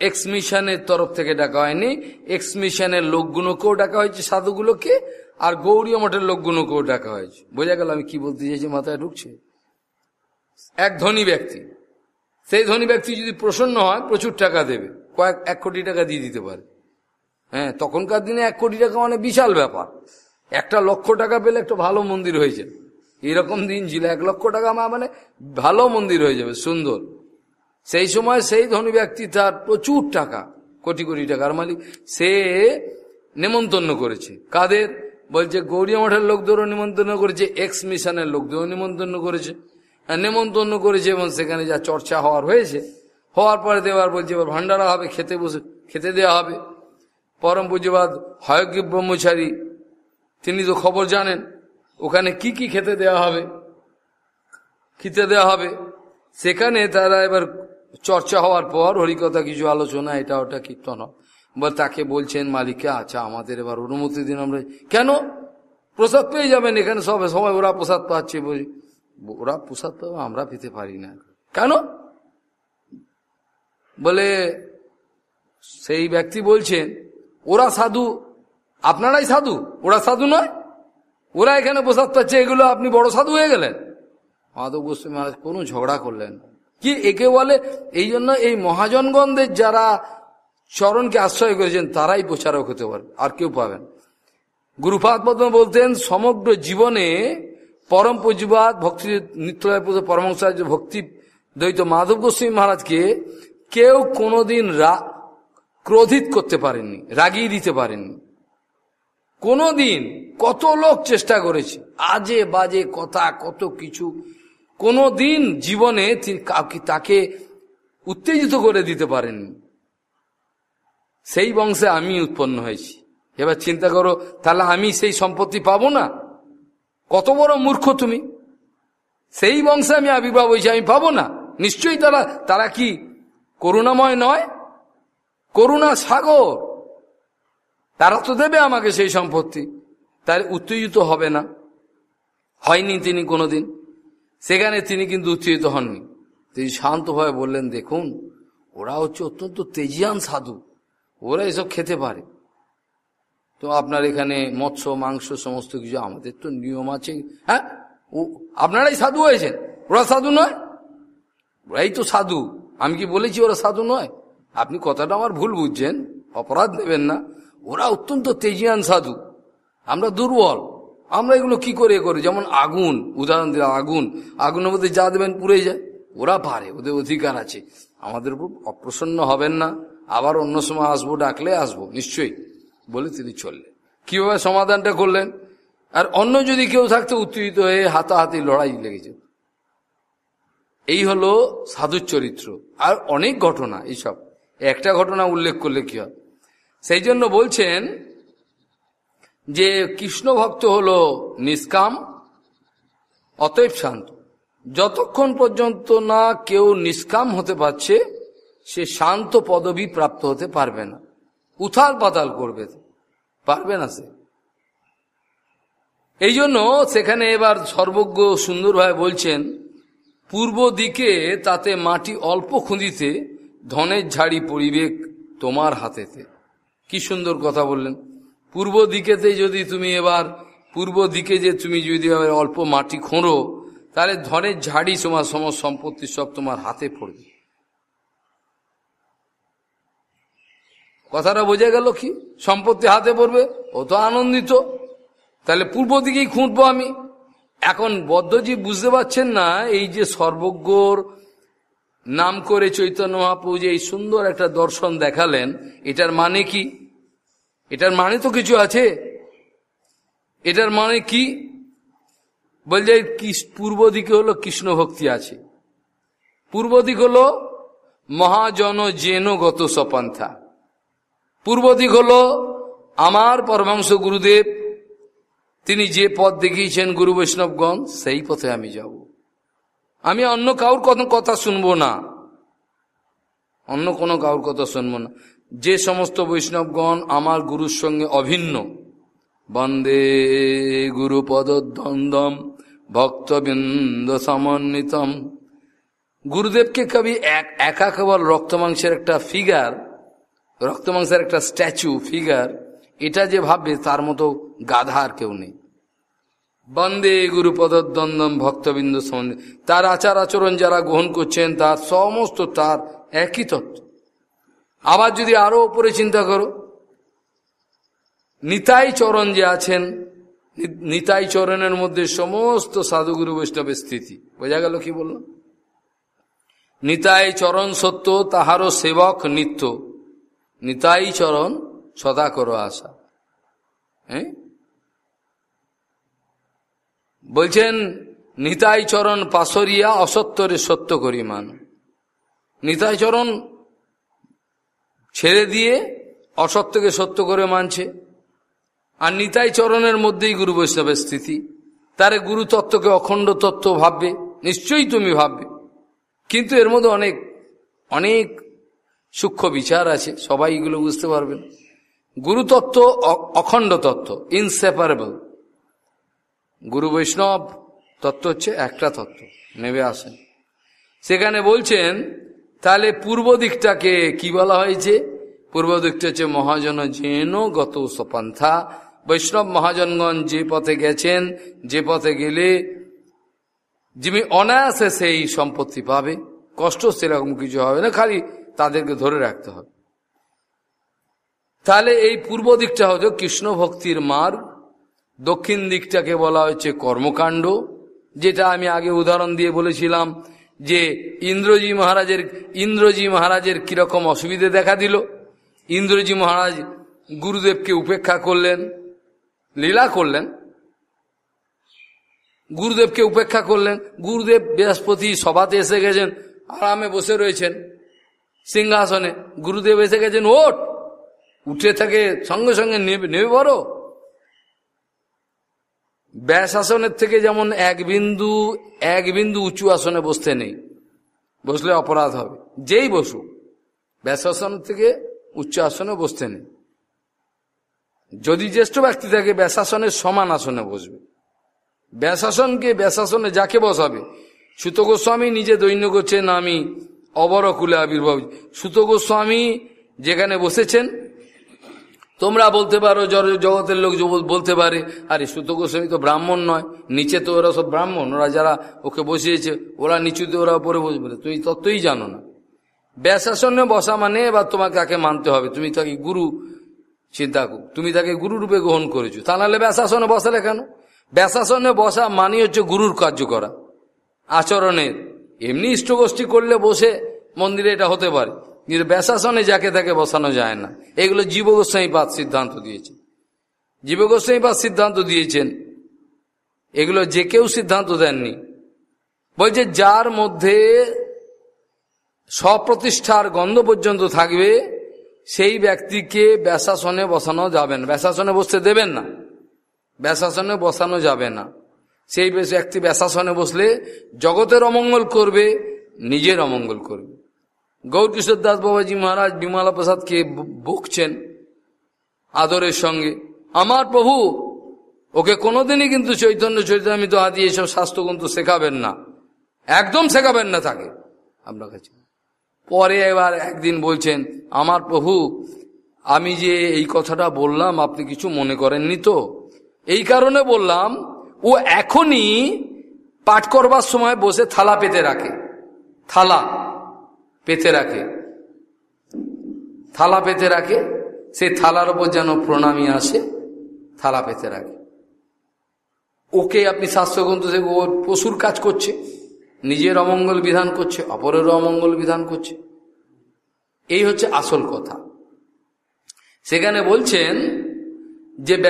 এক্স মিশনের তরফ থেকে ডাকা হয়নি। এক্স মিশনের লোকগুলোকেও ডাকা হয়েছে, সাধুগুলোকে। আর গৌরী মঠের লোকগুলোকেও ডাকা হয়েছে। বোঝা গেল আমি কি বলতে চাইছি, মাথায় ঢুকছে? এক ধনী ব্যক্তি। সেই ধনী ব্যক্তি যদি প্রসন্ন হয়, প্রচুর টাকা দেবে। কয়েক, এক কোটি টাকা দিয়ে দিতে পারে। হ্যাঁ তখনকার দিনে এক কোটি টাকা মানে বিশাল ব্যাপার। একটা লক্ষ টাকা পেলে একটা ভালো মন্দির হয়েছে এরকম দিন ছিল, এক লক্ষ টাকা মানে ভালো মন্দির হয়ে যাবে, সুন্দর। সেই সময় সেই ধনী ব্যক্তি তার প্রচুর টাকা, কোটি কোটি টাকার মালিক, সে নেমন্তন্ন করেছে। কাদের? বলছে, গৌরী মঠের লোকদেরও নিমন্ত্রণ করেছে এক্স মিশনের লোকদেরও নিমন্ত্রণ করেছে। নেমন্তন্ন করেছে এবং সেখানে যা চর্চা হওয়ার হয়েছে, হওয়ার পরে দেওয়ার বলছে, এবার ভান্ডারা হবে, খেতে বসে, খেতে দেওয়া হবে। পরম পুজোবাদ হয়গ্রী ব্রহ্মচারী, তিনি তো খবর জানেন, ওখানে কি কি খেতে দেওয়া হবে, খেতে দেওয়া হবে। সেখানে তারা এবার চর্চা হওয়ার পর হরিকথা কিছু আলোচনা, এটা ওটা কীর্তন বল তাকে বলছেন, মালিককে আচ্ছা আমাদের এবার অনুমতি দিন আমরা। কেন? প্রসাদ পেয়ে যাবেন এখানে সবে সময় ওরা প্রসাদ পাচ্ছে বলি। ওরা প্রসাদ পাবে আমরা পেতে পারি না। কেন? বলে, সেই ব্যক্তি বলছেন, ওরা সাধু, আপনারাই সাধু? ওরা সাধু নয়? ওরা এখানে প্রসাদ পাচ্ছে, এগুলো আপনি বড় সাধু হয়ে গেলেন? মাধব গোস্বামী মহারাজ কোনো ঝগড়া করলেন কি একে বলে, এই জন্য এই মহাজনগণদের যারা চরণকে আশ্রয় করেছেন, তারাই প্রচারক হতে পারে, আর কেউ পাবেন গুরুপাদ পদ্ম বলতেন, সমগ্র জীবনে পরম পুজবাদ ভক্তি নিত্যলয় পুজো পরমংসার্য ভক্তি দ্বৈত মাধব গোস্বামী মহারাজকে কেউ কোনোদিন রা, ক্রোধিত করতে পারেননি, রাগিয়ে দিতে পারেননি। কোনোদিন কত লোক চেষ্টা করেছে, আজে বাজে কথা, কত কিছু কোনো দিন জীবনে তাকে উত্তেজিত করে দিতে পারেননি। সেই বংশে আমি উৎপন্ন হয়েছি। এবার চিন্তা করো, তাহলে আমি সেই সম্পত্তি পাবো না? কত বড় মূর্খ তুমি? সেই বংশে আমি আবির্ভাব হয়েছি, আমি পাবো না? নিশ্চয়ই তারা তারা কি করুণাময় নয়? করুণা সাগর। তারা তো দেবে আমাকে সেই সম্পত্তি। তার উত্তেজিত হবে না? হয়নি তিনি কোনোদিন। সেখানে তিনি কিন্তু উত্তেজিত হননি। তিনি শান্তভাবে বললেন, দেখুন, ওরা হচ্ছে অত্যন্ত তেজিয়ান সাধু। ওরা এসব খেতে পারে। তো আপনার এখানে মৎস্য, মাংস, সমস্ত কিছু আমাদের তো নিয়ম আছে। হ্যাঁ? ও, আপনারাই সাধু হয়েছেন। ওরা সাধু নয়? ওরাই তো সাধু। আমি কি বলেছি ওরা সাধু নয়? আপনি কথাটা আমার ভুল বুঝছেন। অপরাধ নেবেন না। ওরা অত্যন্ত তেজিয়ান সাধু। আমরা দুর্বল। আমরা এগুলো কি করে করি? যেমন আগুন, উদাহরণ দিলাম, আগুন। আগুনের মধ্যে যা দেবেন পুড়ে যায়। ওরা পারে, ওদের অধিকার আছে। আমাদের উপর অপ্রসন্ন হবেন না। আবার অন্য সময় আসব, ডাকলে আসব। নিশ্চয়ই। বলে তিনি চললেন। কীভাবে সমাধানটা করলেন? আর অন্য যদি কেউ থাকতো, উত্তেজিত হয়ে হাতাহাতি লড়াই লেগেছে। এই হলো সাধুর চরিত্র। আর অনেক ঘটনা এইসব একটা ঘটনা উল্লেখ করলে কি হয়? সেই জন্য বলছেন যে, কৃষ্ণ ভক্ত হলো নিষ্কাম, অতএব শান্ত। যতক্ষণ পর্যন্ত না কেউ নিষ্কাম হতে পারছে সে শান্ত পদবী প্রাপ্ত হতে পারবে না। উথাল পাতাল করবে। পারবে না সে। এই জন্য সেখানে এবার সর্বজ্ঞ সুন্দরভাবে বলছেন, পূর্ব দিকে তাতে মাটি অল্প খুঁদিতে ধনের ঝাড়ি পরিবেক তোমার হাতেতে। কি সুন্দর কথা বললেন। পূর্ব দিকেতে যদি তুমি এবার, পূর্ব দিকে যে তুমি যদি অল্প মাটি খোঁড়ো, তাহলে ধনের ঝাড়ি তোমার সমস্ত সম্পত্তি সব তোমার হাতে পড়বে। কথাটা বোঝা গেল কি? সম্পত্তি হাতে পড়বে, ও তো আনন্দিত। তাহলে পূর্ব দিকেই খুঁটবো আমি। এখন বদ্ধজি বুঝতে পারছেন না, এই যে সর্বজ্ঞর নাম করে চৈতন্য মহাপ্রভু যে এই সুন্দর একটা দর্শন দেখালেন, এটার মানে কি? এটার মানে তো কিছু আছে। এটার মানে কি? বলছে পূর্ব দিকে হলো কৃষ্ণ ভক্তি আছে। পূর্ব দিক হলো মহাজন জেন গত সপন্থা। পূর্ব দিক হলো আমার পরমাংশ গুরুদেব। তিনি যে পথ দেখিয়েছেন গুরু বৈষ্ণবগণ, সেই পথে আমি যাব। আমি অন্য কাউর কত কথা শুনব না। অন্য কোনো কাউর কথা শুনব না। যে সমস্ত বৈষ্ণবগণ আমার গুরুর সঙ্গে অভিন্ন, বন্দে গুরু পদদ্বন্দ্বম ভক্তবৃন্দ সমন্বিতম গুরুদেবকে কবি এক একা কেবল রক্তমাংসের একটা ফিগার রক্তমাংসের একটা স্ট্যাচু ফিগার এটা যে ভাববে, তার মতো গাধা আর কেউ নেই। বন্দে গুরু পদদ্বন্দ্বম ভক্তবৃন্দ সম্বন্ধে তার আচার আচরণ যারা গ্রহণ করছেন, তার সমস্ত, তার একই তত্ত্ব। আবার যদি আরও উপরে চিন্তা করো, নিতাই চরণ যে আছেন, নিতাই চরণের মধ্যে সমস্ত সাধুগুরু বৈষ্ণবের স্থিতি। বোঝা গেল কি বললাম? নিতাই চরণ সত্য, তাহারও সেবক নিত্য। নিতাই চরণ সদা করো আশা। হ্যাঁ? বলছেন, নিতাই চরণ পাশরিয়া অসত্যরে সত্য করি মান নিতাই চরণ ছেড়ে দিয়ে অসত্যকে সত্য করে মানছে। আর নিতাই চরণের মধ্যেই গুরু বৈষ্ণবের স্থিতি। তারে গুরু তত্ত্বকে অখণ্ড তত্ত্ব ভাববে, নিশ্চয়ই তুমি ভাববে। কিন্তু এর মধ্যে অনেক অনেক সূক্ষ্ম বিচার আছে, সবাই এগুলো বুঝতে পারবেন। গুরুতত্ত্ব অখণ্ড তত্ত্ব ইনসেপারেবল গুরু বৈষ্ণব তত্ত্ব হচ্ছে একটা তত্ত্ব নেবে আসেন। সেখানে বলছেন, তাহলে পূর্ব দিকটাকে কি বলা হয়েছে? পূর্ব দিকটা হচ্ছে মহাজন যেন গত সপন্থা। বৈষ্ণব মহাজনগণ যে পথে গেছেন, যে পথে গেলে যিনি অনায়াসে সেই সম্পত্তি পাবে। কষ্ট সেরকম কিছু হবে না, খালি তাদেরকে ধরে রাখতে হবে। তাহলে এই পূর্ব দিকটা হচ্ছে কৃষ্ণ ভক্তির মার্গ দক্ষিণ দিকটাকে বলা হচ্ছে কর্মকাণ্ড, যেটা আমি আগে উদাহরণ দিয়ে বলেছিলাম যে ইন্দ্রজি মহারাজের ইন্দ্রজি মহারাজের কীরকম অসুবিধে দেখা দিল। ইন্দ্রজি মহারাজ গুরুদেবকে উপেক্ষা করলেন, লীলা করলেন। গুরুদেবকে উপেক্ষা করলেন। গুরুদেব বৃহস্পতি সভাতে এসে গেছেন, আরামে বসে রয়েছেন। সিংহাসনে গুরুদেব এসে গেছেন ওট উঠে থাকে সঙ্গে সঙ্গে নেবে নেবে বড় ব্যাস আসনের থেকে যেমন এক বিন্দু এক বিন্দু উঁচু আসনে বসতে নেই। বসলে অপরাধ হবে। যেই বসুক, ব্যাস আসন থেকে উচ্চ আসনে বসতে নেই। যদি জ্যেষ্ঠ ব্যক্তি থাকে ব্যাসাসনের সমান আসনে বসবে। ব্যাসাসনকে ব্যাসাসনে যাকে বসাবে সুত গোস্বামী নিজে দৈন্য করছেন, আমি অবরকুলে আবির্ভাব সুত গোস্বামী যেখানে বসেছেন, তোমরা বলতে পারো জগতের লোক বলতে পারে, আরে সুত গোস্বামী তো ব্রাহ্মণ নয়, নিচে তো ওরা সব ব্রাহ্মণ, ওরা যারা ওকে বসিয়েছে, ওরা নিচুতে ওরা উপরে বসবে তুই তত্ত্বই জানো না। ব্যাসাসনে বসা মানে এবার তোমাকে কাকে মানতে হবে। তুমি তাকে গুরু চিন্তা তুমি তাকে গুরু রূপে গ্রহণ করেছ। তা নাহলে ব্যাসাসনে বসালে কেন? ব্যাসাসনে বসা মানে হচ্ছে গুরুর কার্য করা, আচরণের। এমনি ইষ্টগোষ্ঠী করলে বসে মন্দিরে এটা হতে পারে। কিন্তু ব্যাসাসনে যাকে তাকে বসানো যায় না। এগুলো জীবগোস্বাইপাত সিদ্ধান্ত দিয়েছে জীবগোস্বাইপাত সিদ্ধান্ত দিয়েছেন, এগুলো যে কেউ সিদ্ধান্ত দেননি। বলছে, যার মধ্যে স্বপ্রতিষ্ঠার গন্ধ পর্যন্ত থাকবে, সেই ব্যক্তিকে ব্যাসাসনে বসানো যাবে না। ব্যাসাসনে বসতে দেবেন না। ব্যাসাসনে বসানো যাবে না। সেই ব্যক্তি ব্যাসাসনে বসলে জগতের অমঙ্গল করবে, নিজের অমঙ্গল করবে। গৌরকিশোর দাস বাবাজি মহারাজ বিমলা প্রসাদকে বকছেন আদরের সঙ্গে। আমার প্রভু, ওকে কোনোদিনই কিন্তু চৈতন্য চৈতন্য আদি এসব স্বাস্থ্য কিন্তু শেখাবেন না। একদম শেখাবেন না তাকে। আপনার কাছে। পরে এবার একদিন বলছেন, আমার প্রভু, আমি যে এই কথাটা বললাম, আপনি কিছু মনে করেননি তো? এই কারণে বললাম ও এখনই পাঠ করবার সময় বসে থালা পেতে রাখে। থালা পেতে রাখে। থালা পেতে রাখে সেই থালার ওপর যেন প্রণামী আসে, থালা পেতে রাখে। ওকে আপনি স্বাস্থ্যগ্রন্থ থেকে ওর পশুর কাজ করছে, নিজের অমঙ্গল বিধান করছে, অপরের অমঙ্গল বিধান করছে। এই হচ্ছে আসল কথা। সেখানে বলছেন যে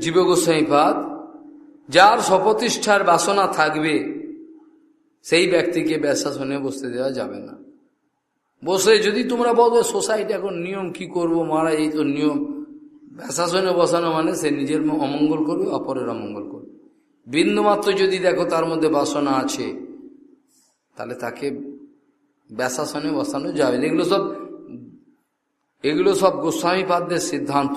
জীবগোস্বাইপাদ যার সপ্রতিষ্ঠার বাসনা থাকবে, সেই ব্যক্তিকে ব্যাসাসনে বসতে দেওয়া যাবে না। বসে যদি তোমরা বলবে, সোসাইটি এখন নিয়ম কি করব? মারা, এই তো নিয়ম। ব্যাসাসনে বসানো মানে সে নিজের অমঙ্গল করবে, অপরের অমঙ্গল করবে। বিন্দুমাত্র যদি দেখো তার মধ্যে বাসনা আছে, তাহলে তাকে ব্যাসাসনে বসানো যাবে এগুলো সব এগুলো সব গোস্বামী পাদ্যের সিদ্ধান্ত।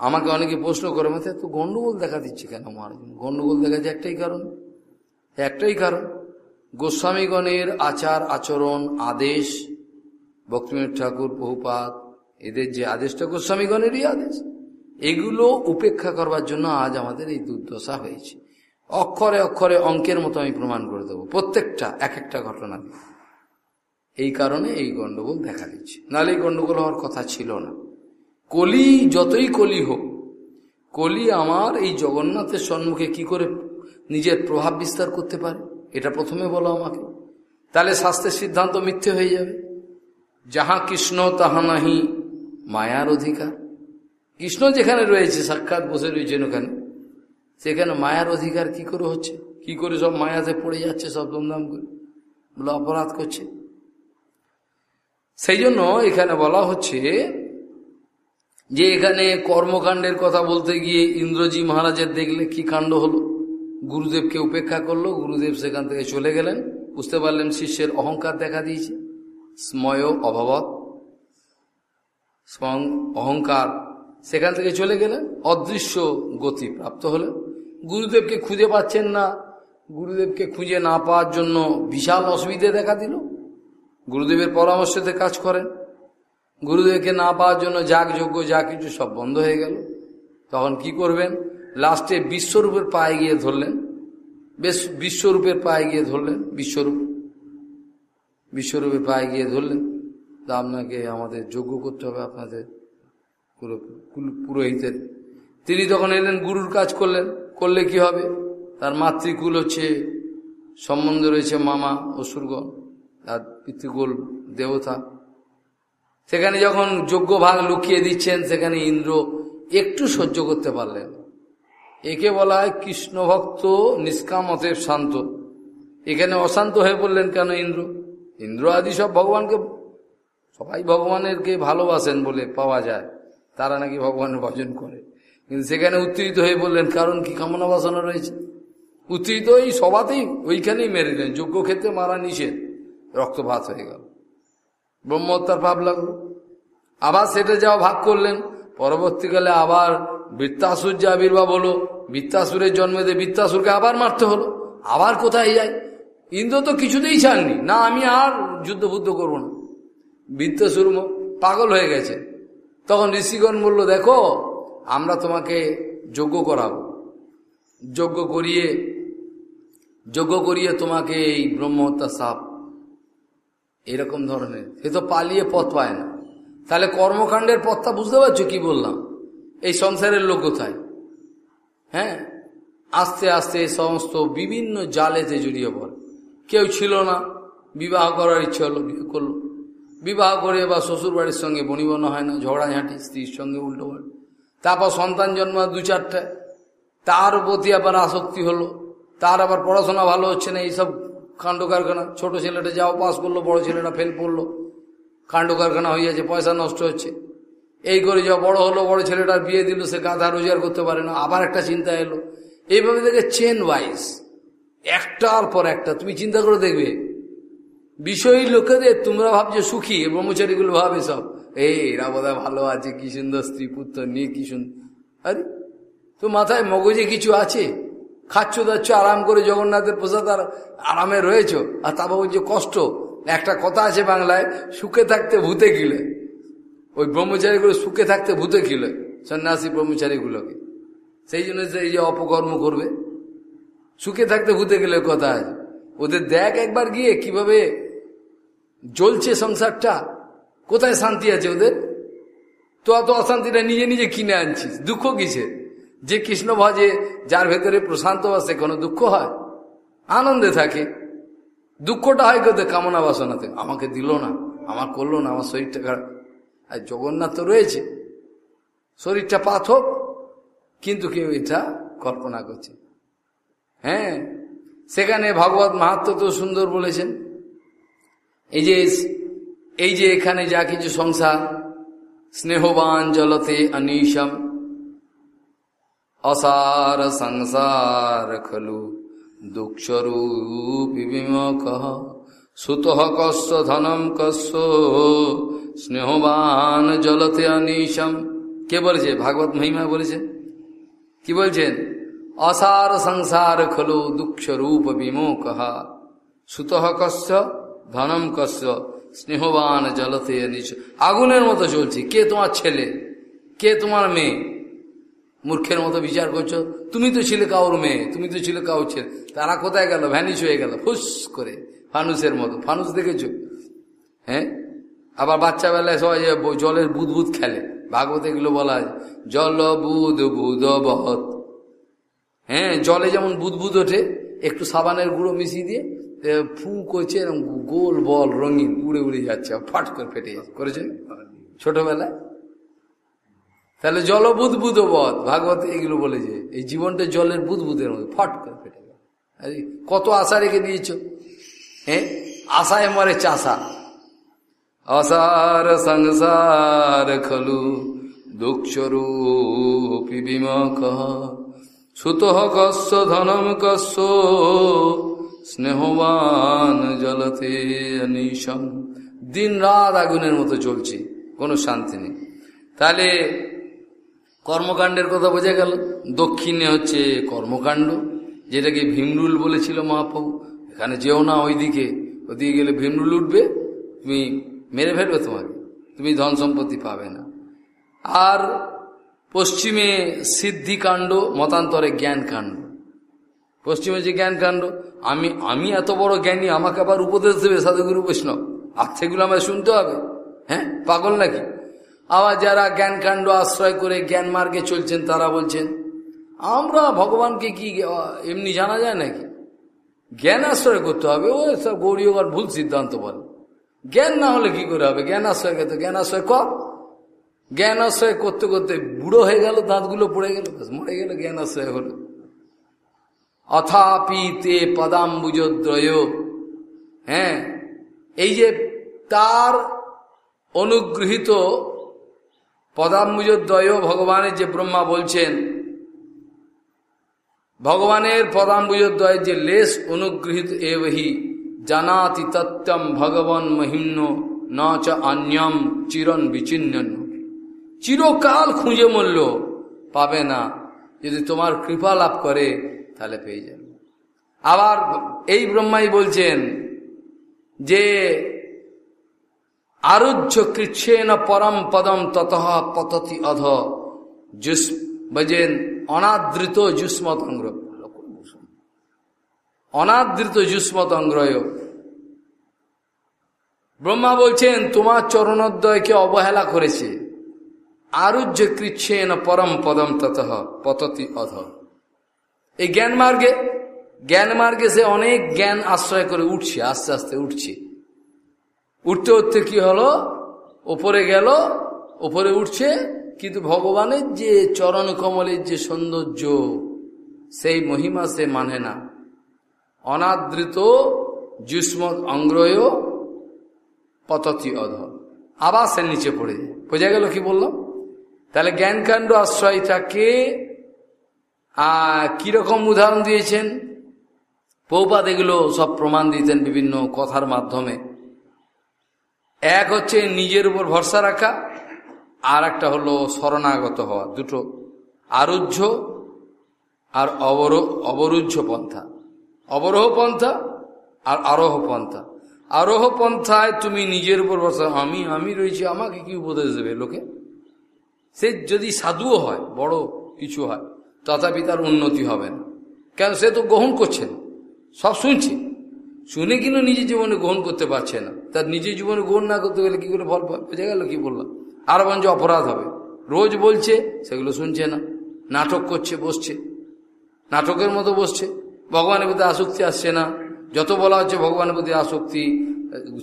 আমাকে অনেকে প্রশ্ন করে মাথায় তো গন্ডগোল দেখা দিচ্ছে কেন মহারাজ গন্ডগোল দেখা যায় একটাই কারণ। একটাই কারণ, গোস্বামীগণের আচার, আচরণ, আদেশ ভক্তিমীর ঠাকুর, বহুপাত, এদের যে আদেশটা গোস্বামীগণেরই আদেশ, এগুলো উপেক্ষা করবার জন্য আজ আমাদের এই দুর্দশা হয়েছে। অক্ষরে অক্ষরে অঙ্কের মতো আমি প্রমাণ করে দেবো, প্রত্যেকটা এক একটা ঘটনা এই কারণে এই গন্ডগোল দেখা দিচ্ছে। নাহলে এই গন্ডগোল হওয়ার কথা ছিল না। কলি যতই কলি হোক, কলি আমার এই জগন্নাথের সম্মুখে কি করে নিজের প্রভাব বিস্তার করতে পারে? এটা প্রথমে বলো আমাকে। তাহলে স্বাস্থ্যের সিদ্ধান্ত মিথ্যে হয়ে যাবে। যাহা কৃষ্ণ, তাহা নাহি, মায়ার অধিকার। কৃষ্ণ যেখানে রয়েছে, সাক্ষাৎ বসে রয়েছেন ওখানে, সেখানে মায়ার অধিকার কি করে হচ্ছে? কি করে সব মায়াতে পড়ে যাচ্ছে, সব দমদাম করে? বলে, অপরাধ করছে। সেই জন্য এখানে বলা হচ্ছে যে এখানে কর্মকাণ্ডের কথা বলতে গিয়ে ইন্দ্রজি মহারাজের দেখলে কি কাণ্ড হলো? গুরুদেবকে উপেক্ষা করল, গুরুদেব সেখান থেকে চলে গেলেন। বুঝতে পারলেন শিষ্যের অহংকার দেখা দিয়েছে। স্ময় অভাবত। অহংকার। সেখান থেকে চলে গেলেন, অদৃশ্য গতি প্রাপ্ত হলেন। গুরুদেবকে খুঁজে পাচ্ছেন না। গুরুদেবকে খুঁজে না পাওয়ার জন্য বিশাল অসুবিধে দেখা দিল। গুরুদেবের পরামর্শতে কাজ করেন। গুরুদেবকে না পাওয়ার জন্য যাগ যোগ্য যা কিছু সব বন্ধ হয়ে গেল। তখন কি করবেন? লাস্টে বিশ্বরূপের পায়ে গিয়ে ধরলেন। বেশ বিশ্বরূপের পায়ে গিয়ে ধরলেন, বিশ্বরূপ। বিশ্বরূপের পায়ে গিয়ে ধরলেন। তা আপনাকে আমাদের যোগ্য করতে হবে আপনাদের পুরোহিতের। তিনি তখন এলেন, গুরুর কাজ করলেন। করলে কি হবে? তার মাতৃকুল হচ্ছে, সম্বন্ধ রয়েছে মামা অসুরগণ, তার পিতৃকুল দেবতা। সেখানে যখন যোগ্য ভাগ লুকিয়ে দিচ্ছেন, সেখানে ইন্দ্র একটু সহ্য করতে পারলেন। একে বলা হয় কৃষ্ণ ভক্ত নিষ্কাম অতএব শান্ত। এখানে অশান্ত হয়ে পড়লেন কেন ইন্দ্র? ইন্দ্র আদি সব ভগবানকে, সবাই ভগবানেরকে ভালোবাসেন বলে পাওয়া যায়। তারা নাকি ভগবানের ভজন করে। কিন্তু সেখানে উত্তেজিত হয়ে বললেন কারণ কি কামনা বাসনা রয়েছে? উত্তেজিত ওই সবাতেই ওইখানেই মেরে দিলেন। যোগ্য ক্ষেত্রে মারা নিষেধ। রক্তপাত হয়ে গেল। ব্রহ্মহত্যার পাপ লাগল। আবার সেটা যাওয়া ভাগ করলেন। পরবর্তীকালে আবার বৃত্তাসুর যে আবির্ভাব হলো। বৃত্তাসুরের জন্মে দিয়ে বৃত্তাসুরকে আবার মারতে হলো। আবার কোথায় যায়? ইন্দ্র তো কিছুতেই ছাড়নি। না, আমি আর যুদ্ধ বুদ্ধ করব না। বৃত্তাসুর পাগল হয়ে গেছে। তখন ঋষিগণ বলল, দেখো, আমরা তোমাকে যোগ্য করাবো। যোগ্য করিয়ে যোগ্য করিয়ে তোমাকে এই ব্রহ্মহত্যা সাপ এরকম ধরনের। সে তো পালিয়ে পথ পায় না। তাহলে কর্মকাণ্ডের পথটা বুঝতে পারছ কি বললাম? এই সংসারের লোক কোথায়? হ্যাঁ? আস্তে আস্তে সমস্ত বিভিন্ন জালেতে জড়িয়ে পড়ে। কেউ ছিল না। বিবাহ করার ইচ্ছে হলো, বিয়ে করল। বিবাহ করে বা শ্বশুর বাড়ির সঙ্গে বনিবনা হয় না, ঝগড়াঝাঁটি, স্ত্রীর সঙ্গে উল্টো পাল্টা। তারপর সন্তান জন্ম দু চারটে। তার প্রতি আবার আসক্তি হলো। তার আবার পড়াশোনা ভালো হচ্ছে না, এইসব কাণ্ড কারখানা, ছোট ছেলেটা যাও, পাস করল, বড় ছেলেটা ফেল পড়ল কাণ্ড কারখানা হয়ে যাচ্ছে পয়সা নষ্ট হচ্ছে। এই করে যাও, বড় হলো, বড় ছেলেটার বিয়ে দিল, সে গাধা রোজগার করতে পারে না। আবার একটা চিন্তা এলো। এইভাবে দেখে চেন ওয়াইজ একটার পর একটা, তুমি চিন্তা করে দেখবে, বিষয়ী লোকেদের তোমরা ভাবছ সুখী, ব্রহ্মচারীগুলো ভাবে সব, এই, এরা বোধহয় ভালো আছে, কি সুন্দর স্ত্রী পুত্র, নিয়ে কি সুন্দর আরে, তো মাথায় মগজে কিছু আছে? খাচ্ছ দাচ্ছ আরাম করে জগন্নাথের প্রসাদ আর আরামে রয়েছ। আর তা যে কষ্ট। একটা কথা আছে বাংলায়, সুখে থাকতে ভূতে গিলে। ওই ব্রহ্মচারীগুলো সুখে থাকতে ভূতে গিলে, সন্ন্যাসী ব্রহ্মচারীগুলোকে। সেই জন্য এই যে অপকর্ম করবে, সুখে থাকতে ভূতে গেলে কথা আছে। ওদের দেখ একবার গিয়ে কীভাবে জ্বলছে সংসারটা, কোথায় শান্তি আছে ওদের? তো অত অশান্তিটা নিজে নিজে কিনে আনছিস, দুঃখ কিসে যে কৃষ্ণ ভজে, যার ভেতরে প্রশান্ত বাসে কোনো দুঃখ হয়? আনন্দে থাকে। দুঃখটা হয় কেউ কামনা বাসনাতে। আমাকে দিল না, আমার করল না, আমার শরীরটা খারাপ। আর জগন্নাথ তো রয়েছে। শরীরটা পাথক কিন্তু কেউ এটা কল্পনা করছে হ্যাঁ সেখানে ভগবত মাহাত্ম তো সুন্দর বলেছেন। এই যে এই যে এখানে যা কিছু সংসার, স্নেহবান জলতে অনিশম অসার সংসার খলু দুঃখস্বরূপী বিমুখ। সুত কস্য ধনম কস্য স্নেহবান জলতে অনিশম। কে বলেছে? ভাগবত মহিমা বলেছে। কি বলছেন? অসার সংসার খলু দুঃখস্বরূপ বিমুখ। সুত কস্য ধনম কস্য স্নেহবান জলতে নিচ আগুনের মতো চলছে। কে তোমার ছেলে? কে তোমার মেয়ে? মূর্খের মতো বিচার করছ। তুমি তো ছিলে কাউর মেয়ে, তুমি তো ছিলে কাউর ছেলে। তারা কোথায় গেল? ভ্যানিশ হয়ে গেল। ফুস করে। ফানুসের মতো। ফানুস দেখেছ? হ্যাঁ? আবার বাচ্চা বেলায় সবাই জলের বুধ খেলে। ভাগবত এগুলো বলা হয়। জল বুধ বুধ বহত হ্যাঁ জলে যেমন বুধবুধ ওঠে, একটু সাবানের গুঁড়ো মিশিয়ে দিয়ে ফু করছে এরকম গোল বল রঙিন উড়ে উড়ে যাচ্ছে, ফাট করে ফেটে যাচ্ছে। করেছেন? ছোটবেলায়? তাহলে জল বুধবুধ বধ। ভাগবত এগুলো বলেছে এই জীবনটা জলের বুধবুধের মধ্যে ফট করে ফেটে গেল। কত আশা রেখে দিয়েছ? হ্যাঁ আশায় মরে চাষা। অসার সংসার খলু বিমখ। সুত কস্য ধনম কস্য স্নেহবান জলতে অনিশম। দিন রাত আগুনের মতো চলছে, কোনো শান্তি নেই। তাহলে কর্মকাণ্ডের কথা বোঝা গেল। দক্ষিণে হচ্ছে কর্মকাণ্ড, যেটাকে ভীমরুল বলেছিল মহাপ্রভু। এখানে যেও না ওইদিকে, ওদিকে গেলে ভীমরুল উঠবে, তুমি মেরে ফেলবে তোমাকে, তুমি ধন সম্পত্তি পাবে না। আর পশ্চিমে সিদ্ধিকাণ্ড, মতান্তরে জ্ঞান কাণ্ড পশ্চিমে যে জ্ঞান কাণ্ড আমি আমি এত বড় জ্ঞানী, আমাকে আবার উপদেশ দেবে সাধুগুরু বৈষ্ণব। আর সেগুলো আমায় শুনতে হবে। হ্যাঁ পাগল নাকি? আবার যারা জ্ঞান কাণ্ড আশ্রয় করে জ্ঞান মার্গে চলছেন, তারা বলছেন, আমরা ভগবানকে কি এমনি জানা যায় নাকি? জ্ঞান আশ্রয় করতে হবে, ও সব গৌরীয়গর ভুল সিদ্ধান্ত বলে। জ্ঞান না হলে কি করে হবে? জ্ঞান আশ্রয় করতে, জ্ঞান আশ্রয় কর। জ্ঞান আশ্রয় করতে করতে বুড়ো হয়ে গেল, দাঁতগুলো পড়ে গেল মরে গেল, জ্ঞান আশ্রয় হলো। অথাপি তে পদাম্বুজদ্রয়। হ্যাঁ এই যে তার অনুগৃহীত পদাম্বুজদ্বয় ভগবানের যে ব্রহ্মা বলছেন, ভগবানের পদাম্বুজদ্বয়ের যে লেশ অনুগৃহীত এবহি, জানাতি তত্ত্বম ভগবান মহিম্ন ন চ অন্যম চিরন বিচ্ছিন্ন চিরকাল খুঁজে মরল পাবে না। যদি তোমার কৃপা লাভ করে, তাহলে পেয়ে যাবে। আবার এই ব্রহ্মাই বলছেন যে আরুহ্য কৃচ্ছেন পরম পদম তত পততি অধ। জুস বজেন অনাদৃত জুস্মত অঙ্গ্র অনাদৃত জুস্মত অঙ্গ্রয় ব্রহ্মা বলছেন, তোমার চরণোদ্দয়কে অবহেলা করেছে। আরুহ্য কৃচ্ছেন পরম পদম তত পততি অধ। এই জ্ঞান মার্গে জ্ঞান মার্গে সে অনেক জ্ঞান আশ্রয় করে উঠছে, আস্তে আস্তে উঠছে। উঠতে উঠতে কি হলো? ওপরে গেল, ওপরে উঠছে, কিন্তু ভগবানের যে চরণ কমলের যে সৌন্দর্য, সেই মহিমা সে মানে না। অনাদৃত যুষ্ম অঙ্গ্রয় পততি অধ। আবার সে নিচে পড়ে যায়। বোঝা গেল কি বললাম তাহলে জ্ঞানকাণ্ড আশ্রয়টাকে কীরকম উদাহরণ দিয়েছেন? পৌপাত এগুলো সব প্রমাণ দিতেন বিভিন্ন কথার মাধ্যমে। এক হচ্ছে নিজের উপর ভরসা রাখা, আর একটা হলো শরণাগত হওয়া, দুটো আরুহ্য আর অবর, অবরুহ্য পন্থা। অবরোহ পন্থা আর আরোহ পন্থা। আরোহ পন্থায় তুমি নিজের উপর ভরসা, আমি আমি রয়েছি, আমাকে কি উপদেশ দেবে লোকে? সে যদি সাধুও হয়, বড় কিছু হয়, তথাপি তার উন্নতি হবে না। কেন? সে তো গ্রহণ করছে সব শুনছে। শুনে কিন্তু নিজের জীবনে গ্রহণ করতে পারছে না। তার নিজের জীবনে গ্রহণ না করতে গেলে কি করে ফল বোঝা গেল কি বললাম। আর বঞ্চ অপরাধ হবে। রোজ বলছে, সেগুলো শুনছে না। নাটক করছে, বসছে। নাটকের মতো বসছে। ভগবানের প্রতি আসক্তি আসছে না। যত বলা হচ্ছে ভগবানের প্রতি আসক্তি,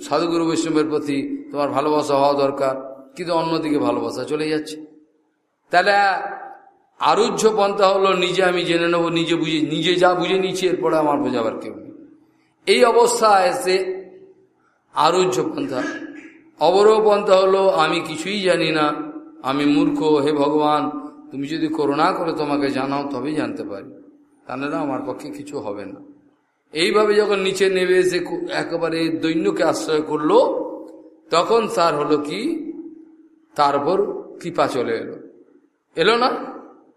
সাধুগুরু বৈষ্ণবের প্রতি তোমার ভালোবাসা হওয়া দরকার। কিন্তু অন্যদিকে ভালোবাসা চলে যাচ্ছে। তাহলে আরুহ্য পন্থা হলো, নিজে আমি জেনে নেব, নিজে বুঝে, নিজে যা বুঝে নিচ্ছি, এরপরে আমার বোঝাবার কেউ এই অবস্থা এসে আরুহ্য পন্থা। অবরোহ পন্থা হলো, আমি কিছুই জানি না। আমি মূর্খ, হে ভগবান, তুমি যদি করোনা করে তোমাকে জানাও, তবেই জানতে পারি। তাহলে না, আমার পক্ষে কিছু হবে না। এইভাবে যখন নিচে নেমে এসে একেবারে দৈন্যকে আশ্রয় করল, তখন তার হলো কি? তারপর কৃপা চলে এলো। এলো না?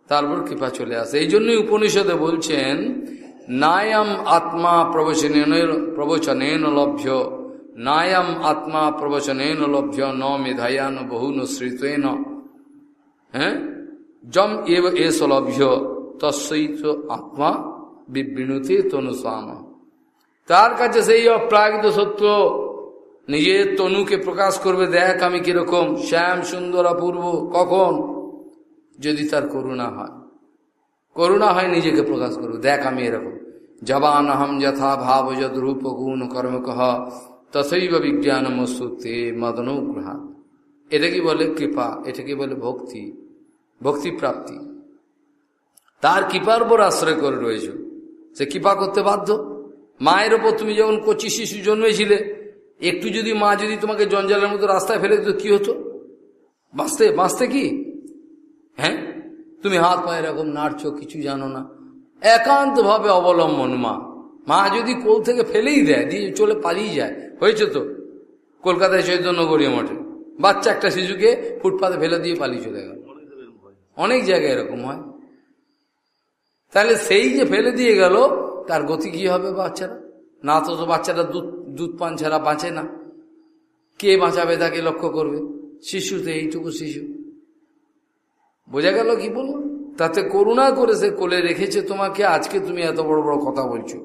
তারপর কৃপা চলে আসে। এই জন্যই উপনিষদে বলছেন নায়াম আত্মা প্রবচনেন প্রবচনেন লভ্য। নায়াম আত্মা প্রবচনেন লভ্য ন মেধায়ান বহু ন শ্রিতেন। হ্যাঁ? যম এব এস লভ্য তৎসৈত আত্মা বিবৃণতে তনুসাম। তার কাছে সেই অপ্রাকৃত সত্য নিজের তনুকে প্রকাশ করবে, দেখ আমি কীরকম, শ্যাম সুন্দর অপূর্ব, কখন? যদি তার করুণা হয়। করুণা হয় নিজেকে প্রকাশ করবে। দেখ আমি এরকম। জবান আহম যথা ভাব যদ রূপ গুণ কর্ম কহ, তথৈব বিজ্ঞান মসুতে মদনুগ্রহা এটা কি বলে কৃপা? এটা কি বলে ভক্তি? ভক্তি প্রাপ্তি। তার কৃপার উপর আশ্রয় করে রয়েছ। সে কৃপা করতে বাধ্য। মায়ের ওপর তুমি যখন কচি শিশু জন্মেছিলে, একটু যদি মা যদি তোমাকে জঞ্জালের মতো রাস্তায় ফেলে দিত, কি হতো? বাঁচতে বাঁচতে কি? হ্যাঁ? তুমি হাত পায়ে এরকম নাড়ছ, কিছু জানো না। একান্তভাবে অবলম্বন মা। মা যদি কোল থেকে ফেলেই দেয়, দিয়ে চলে পালিয়ে যায়। হয়েছে তো? কলকাতায় চৈতন্যগরীয় মঠে। বাচ্চা একটা শিশুকে ফুটপাতে ফেলে দিয়ে পালিয়ে চলে গেল। অনেক জায়গায় এরকম হয়। তাহলে সেই যে ফেলে দিয়ে গেল, তার গতি কি হবে বাচ্চারা? না তো তো বাচ্চারা দুধ দুধ পান ছাড়া বাঁচে না। কে বাঁচাবে তাকে লক্ষ্য করবে? শিশুতে এইটুকু শিশু। বোঝা গেল কি বলুন? তাতে করুণা করে সে কোলে রেখেছে তোমাকে, আজকে তুমি এত বড় বড় কথা বলছো।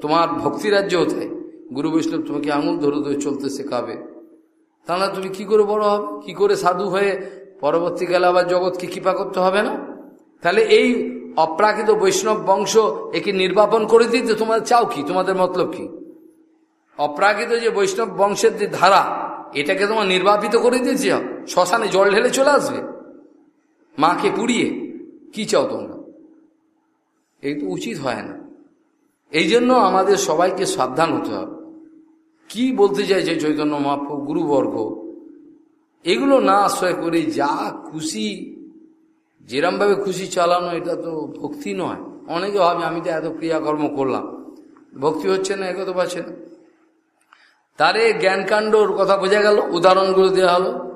তোমার ভক্তিরাজ্য কোথায় গুরু বৈষ্ণব তোমাকে আঙুল ধরে ধরে চলতে শেখাবে। তাহলে তুমি কি করে বড় হবে? কি করে সাধু হয়ে পরবর্তীকালে আবার জগৎকে কৃপা করতে হবে না? তাহলে এই অপ্রাকৃত বৈষ্ণব বংশ একে নির্বাপন করে দিতে তোমার চাও কি? তোমাদের মতলব কি? অপ্রাকৃত যে বৈষ্ণব বংশের যে ধারা, এটাকে তোমার নির্বাপিত করে দিয়েছে? শ্মশানে জল ঢেলে চলে আসবে? মাকে পুড়িয়ে কি চাও তোমরা? এই তো উচিত হয় না। এই জন্য আমাদের সবাইকে সাবধান হতে হবে। কি বলতে চাইছে চৈতন্য মহাপ্রভু, গুরুবর্গ? এগুলো না আশ্রয় করে যা খুশি, যেরমভাবে খুশি চালানো, এটা তো ভক্তি নয়। অনেকে ভাবে, আমি তো এত ক্রিয়াকর্ম করলাম। ভক্তি হচ্ছে না এগোতে পারছে না। তারে জ্ঞানকাণ্ডর কথা বোঝা গেল, উদাহরণগুলো দেওয়া হলো।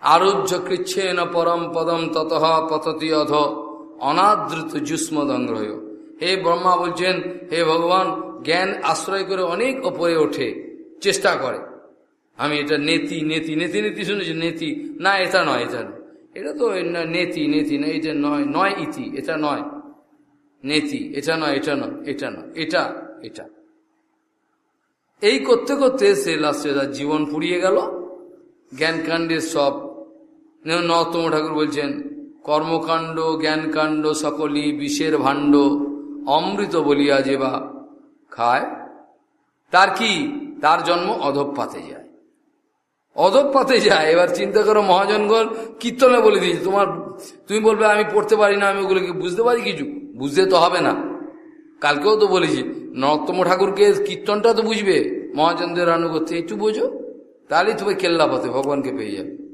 আরোহ্য কৃচ্ছেন পরম পদম তত পততি অধ অনাদৃত যুষ্মদংগ্রহ হে ব্রহ্মা বলছেন, হে ভগবান, জ্ঞান আশ্রয় করে অনেক ওপরে ওঠে, চেষ্টা করে। আমি এটা নেতি নেতি নেতি নেতি শুনেছি, নেতি। না, এটা নয় এটা নয়। এটা তো নেতি নেতি না, এটা নয় নয় ইতি, এটা নয়। নেতি, এটা নয় এটা নয় এটা নয়, এটা এটা। এই করতে করতে সে লাস্টে তার জীবন পুড়িয়ে গেল। জ্ঞানকাণ্ডের সব নতম ঠাকুর বলছেন, কর্মকাণ্ড, জ্ঞানকাণ্ড সকলই বিষের ভাণ্ড, অমৃত বলিয়া যে বা খায়, তার কি? তার জন্ম অধপাতে যায়। অধপাতে যায়। এবার চিন্তা করো মহাজনগণ, কীর্তনে বলে দিয়েছে, তোমার, তুমি বলবে, আমি পড়তে পারি না, আমি ওগুলোকে বুঝতে পারি কিছু? বুঝতে তো হবে না। কালকেও তো বলেছি নরোত্তম ঠাকুরকে কীর্তনটা তো বুঝবে, মহাজনদের করতে একটু বোঝো, তাহলেই তুমি কেল্লা পথে ভগবানকে পেয়ে যাবে।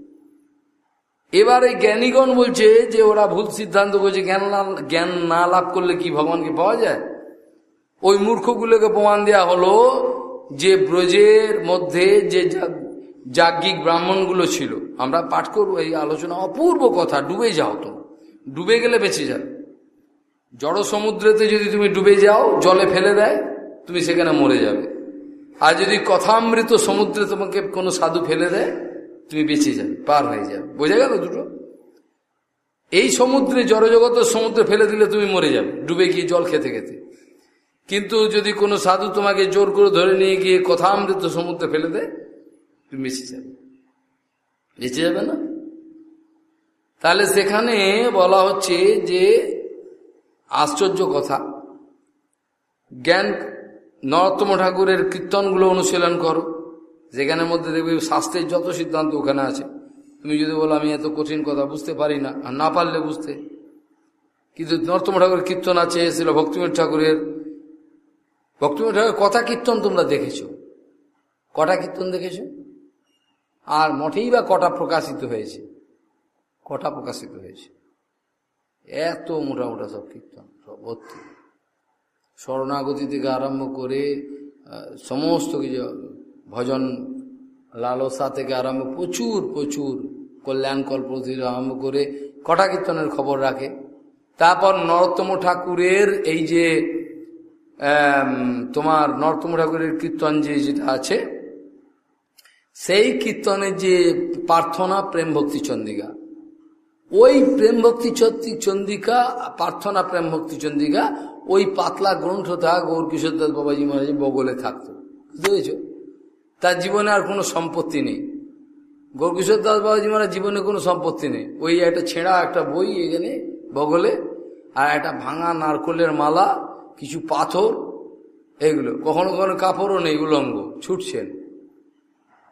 এবার এই জ্ঞানীগণ বলছে যে ওরা ভুল সিদ্ধান্ত করছে, জ্ঞান জ্ঞান না লাভ করলে কি ভগবানকে পাওয়া যায়? ওই মূর্খগুলোকে প্রমাণ দেওয়া হলো যে ব্রজের মধ্যে যে যাজ্ঞিক ব্রাহ্মণগুলো ছিল, আমরা পাঠ করব, এই আলোচনা অপূর্ব কথা, ডুবে যাও তো ডুবে গেলে বেঁচে যাবে জড় সমুদ্রেতে যদি তুমি ডুবে যাও, জলে ফেলে দেয়, তুমি সেখানে মরে যাবে। আর যদি কথামৃত সমুদ্রে তোমাকে কোনো সাধু ফেলে দেয় তুমি বেঁচে যাবে, পার হয়ে যাবে। বোঝা গেল দুটো? এই সমুদ্রে, জড়জগতের সমুদ্রে ফেলে দিলে তুমি মরে যাবে, ডুবে গিয়ে জল খেতে খেতে। কিন্তু যদি কোনো সাধু তোমাকে জোর করে ধরে নিয়ে গিয়ে কথামৃত সমুদ্রে ফেলে দেয়, তুমি বেঁচে যাবে। বেঁচে যাবে না? তাহলে সেখানে বলা হচ্ছে যে, আশ্চর্য কথা, জ্ঞান নরোত্তম ঠাকুরের কীর্তনগুলো অনুশীলন করো। যেখানের মধ্যে দেখবে শাস্ত্রের যত সিদ্ধান্ত ওখানে আছে। তুমি যদি বলো, আমি এত কঠিন কথা বুঝতে পারি না আর না পারলে বুঝতে। কিন্তু নরোত্তম ঠাকুরের কীর্তন আছে, ছিল ভক্তিমীর ঠাকুরের। ভক্তিমীর ঠাকুরের কথা কীর্তন তোমরা দেখেছ? কটা কীর্তন দেখেছ? আর মঠেই বা কটা প্রকাশিত হয়েছে? কটা প্রকাশিত হয়েছে? এত মোটা মোটা সব কীর্তন, সব ভর্তি। শরণাগতি থেকে আরম্ভ করে সমস্ত কিছু ভজন লালসা থেকে আরম্ভ প্রচুর প্রচুর কল্যাণ কল্প থেকে আরম্ভ করে কটা কীর্তনের খবর রাখে। তারপর নরোত্তম ঠাকুরের এই যে তোমার নরোত্তম ঠাকুরের কীর্তন যে যেটা আছে, সেই কীর্তনের যে প্রার্থনা প্রেম ভক্তি চন্দিকা। ওই প্রেম ভক্তি চন্দিকা, প্রার্থনা প্রেম ভক্তি চন্দিকা, ওই পাতলা গ্রন্থটা গৌর কিশোর দাস বাবাজি মহারাজ বগলে থাকতো। বুঝতে পেরেছ? তার জীবনে আর কোনো সম্পত্তি নেই। গৌরকিশোর দাস বাবাজি মহারাজ জীবনে কোনো সম্পত্তি নেই। ওই একটা ছেঁড়া একটা বই এখানে বগলে আর একটা ভাঙা নারকলের মালা, কিছু পাথর, এগুলো। কখনো কখনো কাপড়ও নেই উলঙ্গ, ছুটছেন।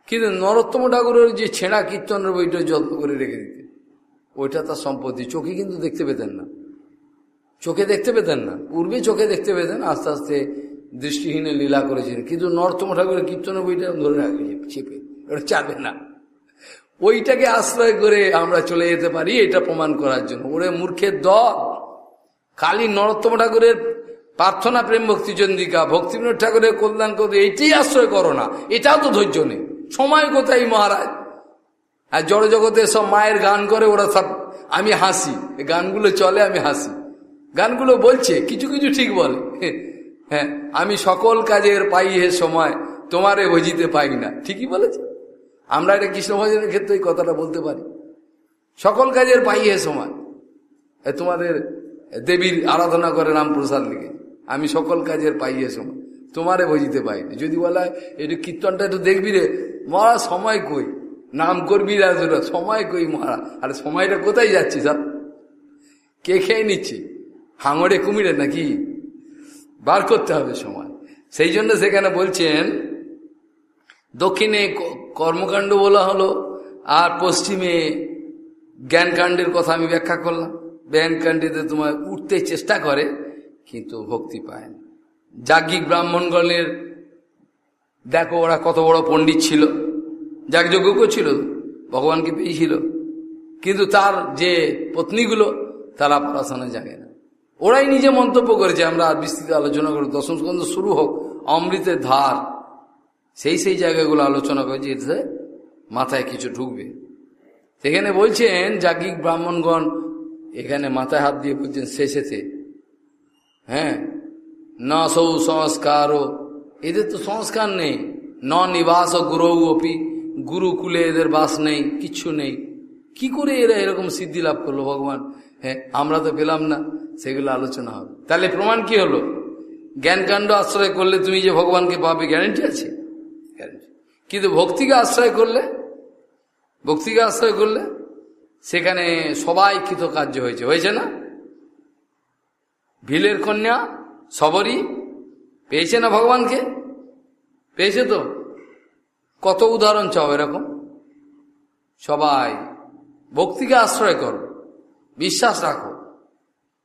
কিন্তু নরোত্তম ঠাকুরের যে ছেঁড়া কীর্তনের বইটা যত্ন করে রেখে দিতে ওইটা তার সম্পত্তি। চোখে কিন্তু দেখতে পেতেন না। চোখে দেখতে পেতেন না। পূর্বে চোখে দেখতে পেতেন, আস্তে আস্তে দৃষ্টিহীনে লীলা করেছেন। কিন্তু নর্তম ঠাকুরের কীর্তনের বইটা ধরে রাখবে চেপে। ওটা চাবে না। ওইটাকে আশ্রয় করে আমরা চলে যেতে পারি, এটা প্রমাণ করার জন্য। ওরে মূর্খের দল। খালি নরোত্তম ঠাকুরের প্রার্থনা প্রেম ভক্তি চন্দিকা ভক্তিবিনোদ ঠাকুরের কল্যাণ করতে এইটাই আশ্রয় করো না। এটাও তো ধৈর্য নেই। সময় কোথায় মহারাজ? আর জড় জগতে সব মায়ের গান করে, ওরা সব, আমি হাসি। গানগুলো চলে, আমি হাসি। গানগুলো বলছে, কিছু কিছু ঠিক বলে। হ্যাঁ আমি সকল কাজের পাই হে সময়, তোমারে বুঝিতে পাই না। ঠিকই বলেছে। আমরা এটা কৃষ্ণ ভজনের ক্ষেত্রে কথাটা বলতে পারি। সকল কাজের পাই হে সময়। তোমাদের দেবীর আরাধনা করে রামপ্রসাদ লিখে। আমি সকল কাজের পাই হে সময়। তোমারে বুঝিতে পাই যদি বলা একটু কীর্তনটা একটু দেখবি রে। মরা সময় কই? নাম করবি রাজুরা সময় কই মহারা আর সময়টা কোথায় যাচ্ছি সব কে খেয়ে নিচ্ছি? হাঙড়ে কুমিরে নাকি? বার করতে হবে সময়। সেই জন্য সেখানে বলছেন, দক্ষিণে কর্মকাণ্ড বলা হলো, আর পশ্চিমে জ্ঞানকাণ্ডের কথা আমি ব্যাখ্যা করলাম। জ্ঞানকাণ্ডেতে তোমার উঠতে চেষ্টা করে, কিন্তু ভক্তি পায় না। যাজ্ঞিক ব্রাহ্মণগণের, দেখো ওরা কত বড় পণ্ডিত ছিল। যাগযজ্ঞ ছিল ভগবানকে পেয়েছিল। কিন্তু তার যে পত্নীগুলো, তারা পড়াশোনা জাগে না। ওরাই নিজে মন্তব্য করেছে, আমরা আর বিস্তৃত আলোচনা করি দশম স্কন্ধ শুরু হোক, অমৃতের ধার। সেই সেই জায়গাগুলো আলোচনা করেছে এতে মাথায় কিছু ঢুকবে। সেখানে বলছেন যাজ্ঞিক ব্রাহ্মণগণ এখানে মাথায় হাত দিয়ে বলছেন, শেষেতে। হ্যাঁ না সৌ সংস্কারও এদের তো সংস্কার নেই। ন নিবাস ও গুরু অপি, গুরুকুলে এদের বাস নেই, কিচ্ছু নেই। কি করে এরা এরকম সিদ্ধি লাভ করল ভগবান? হ্যাঁ আমরা তো পেলাম না। সেগুলো আলোচনা হবে। তাহলে প্রমাণ কি হলো? জ্ঞানকাণ্ড আশ্রয় করলে তুমি যে ভগবানকে পাবে গ্যারেন্টি আছে? গ্যারেন্টি কিন্তু ভক্তিকে আশ্রয় করলে? ভক্তিকে আশ্রয় করলে? সেখানে সবাই কৃতকার্য হয়েছে। হয়েছে না? ভিলের কন্যা সবরই পেয়েছে না ভগবানকে? পেয়েছে তো? কত উদাহরণ চাও এরকম? সবাই ভক্তিকে আশ্রয় করো। বিশ্বাস রাখো।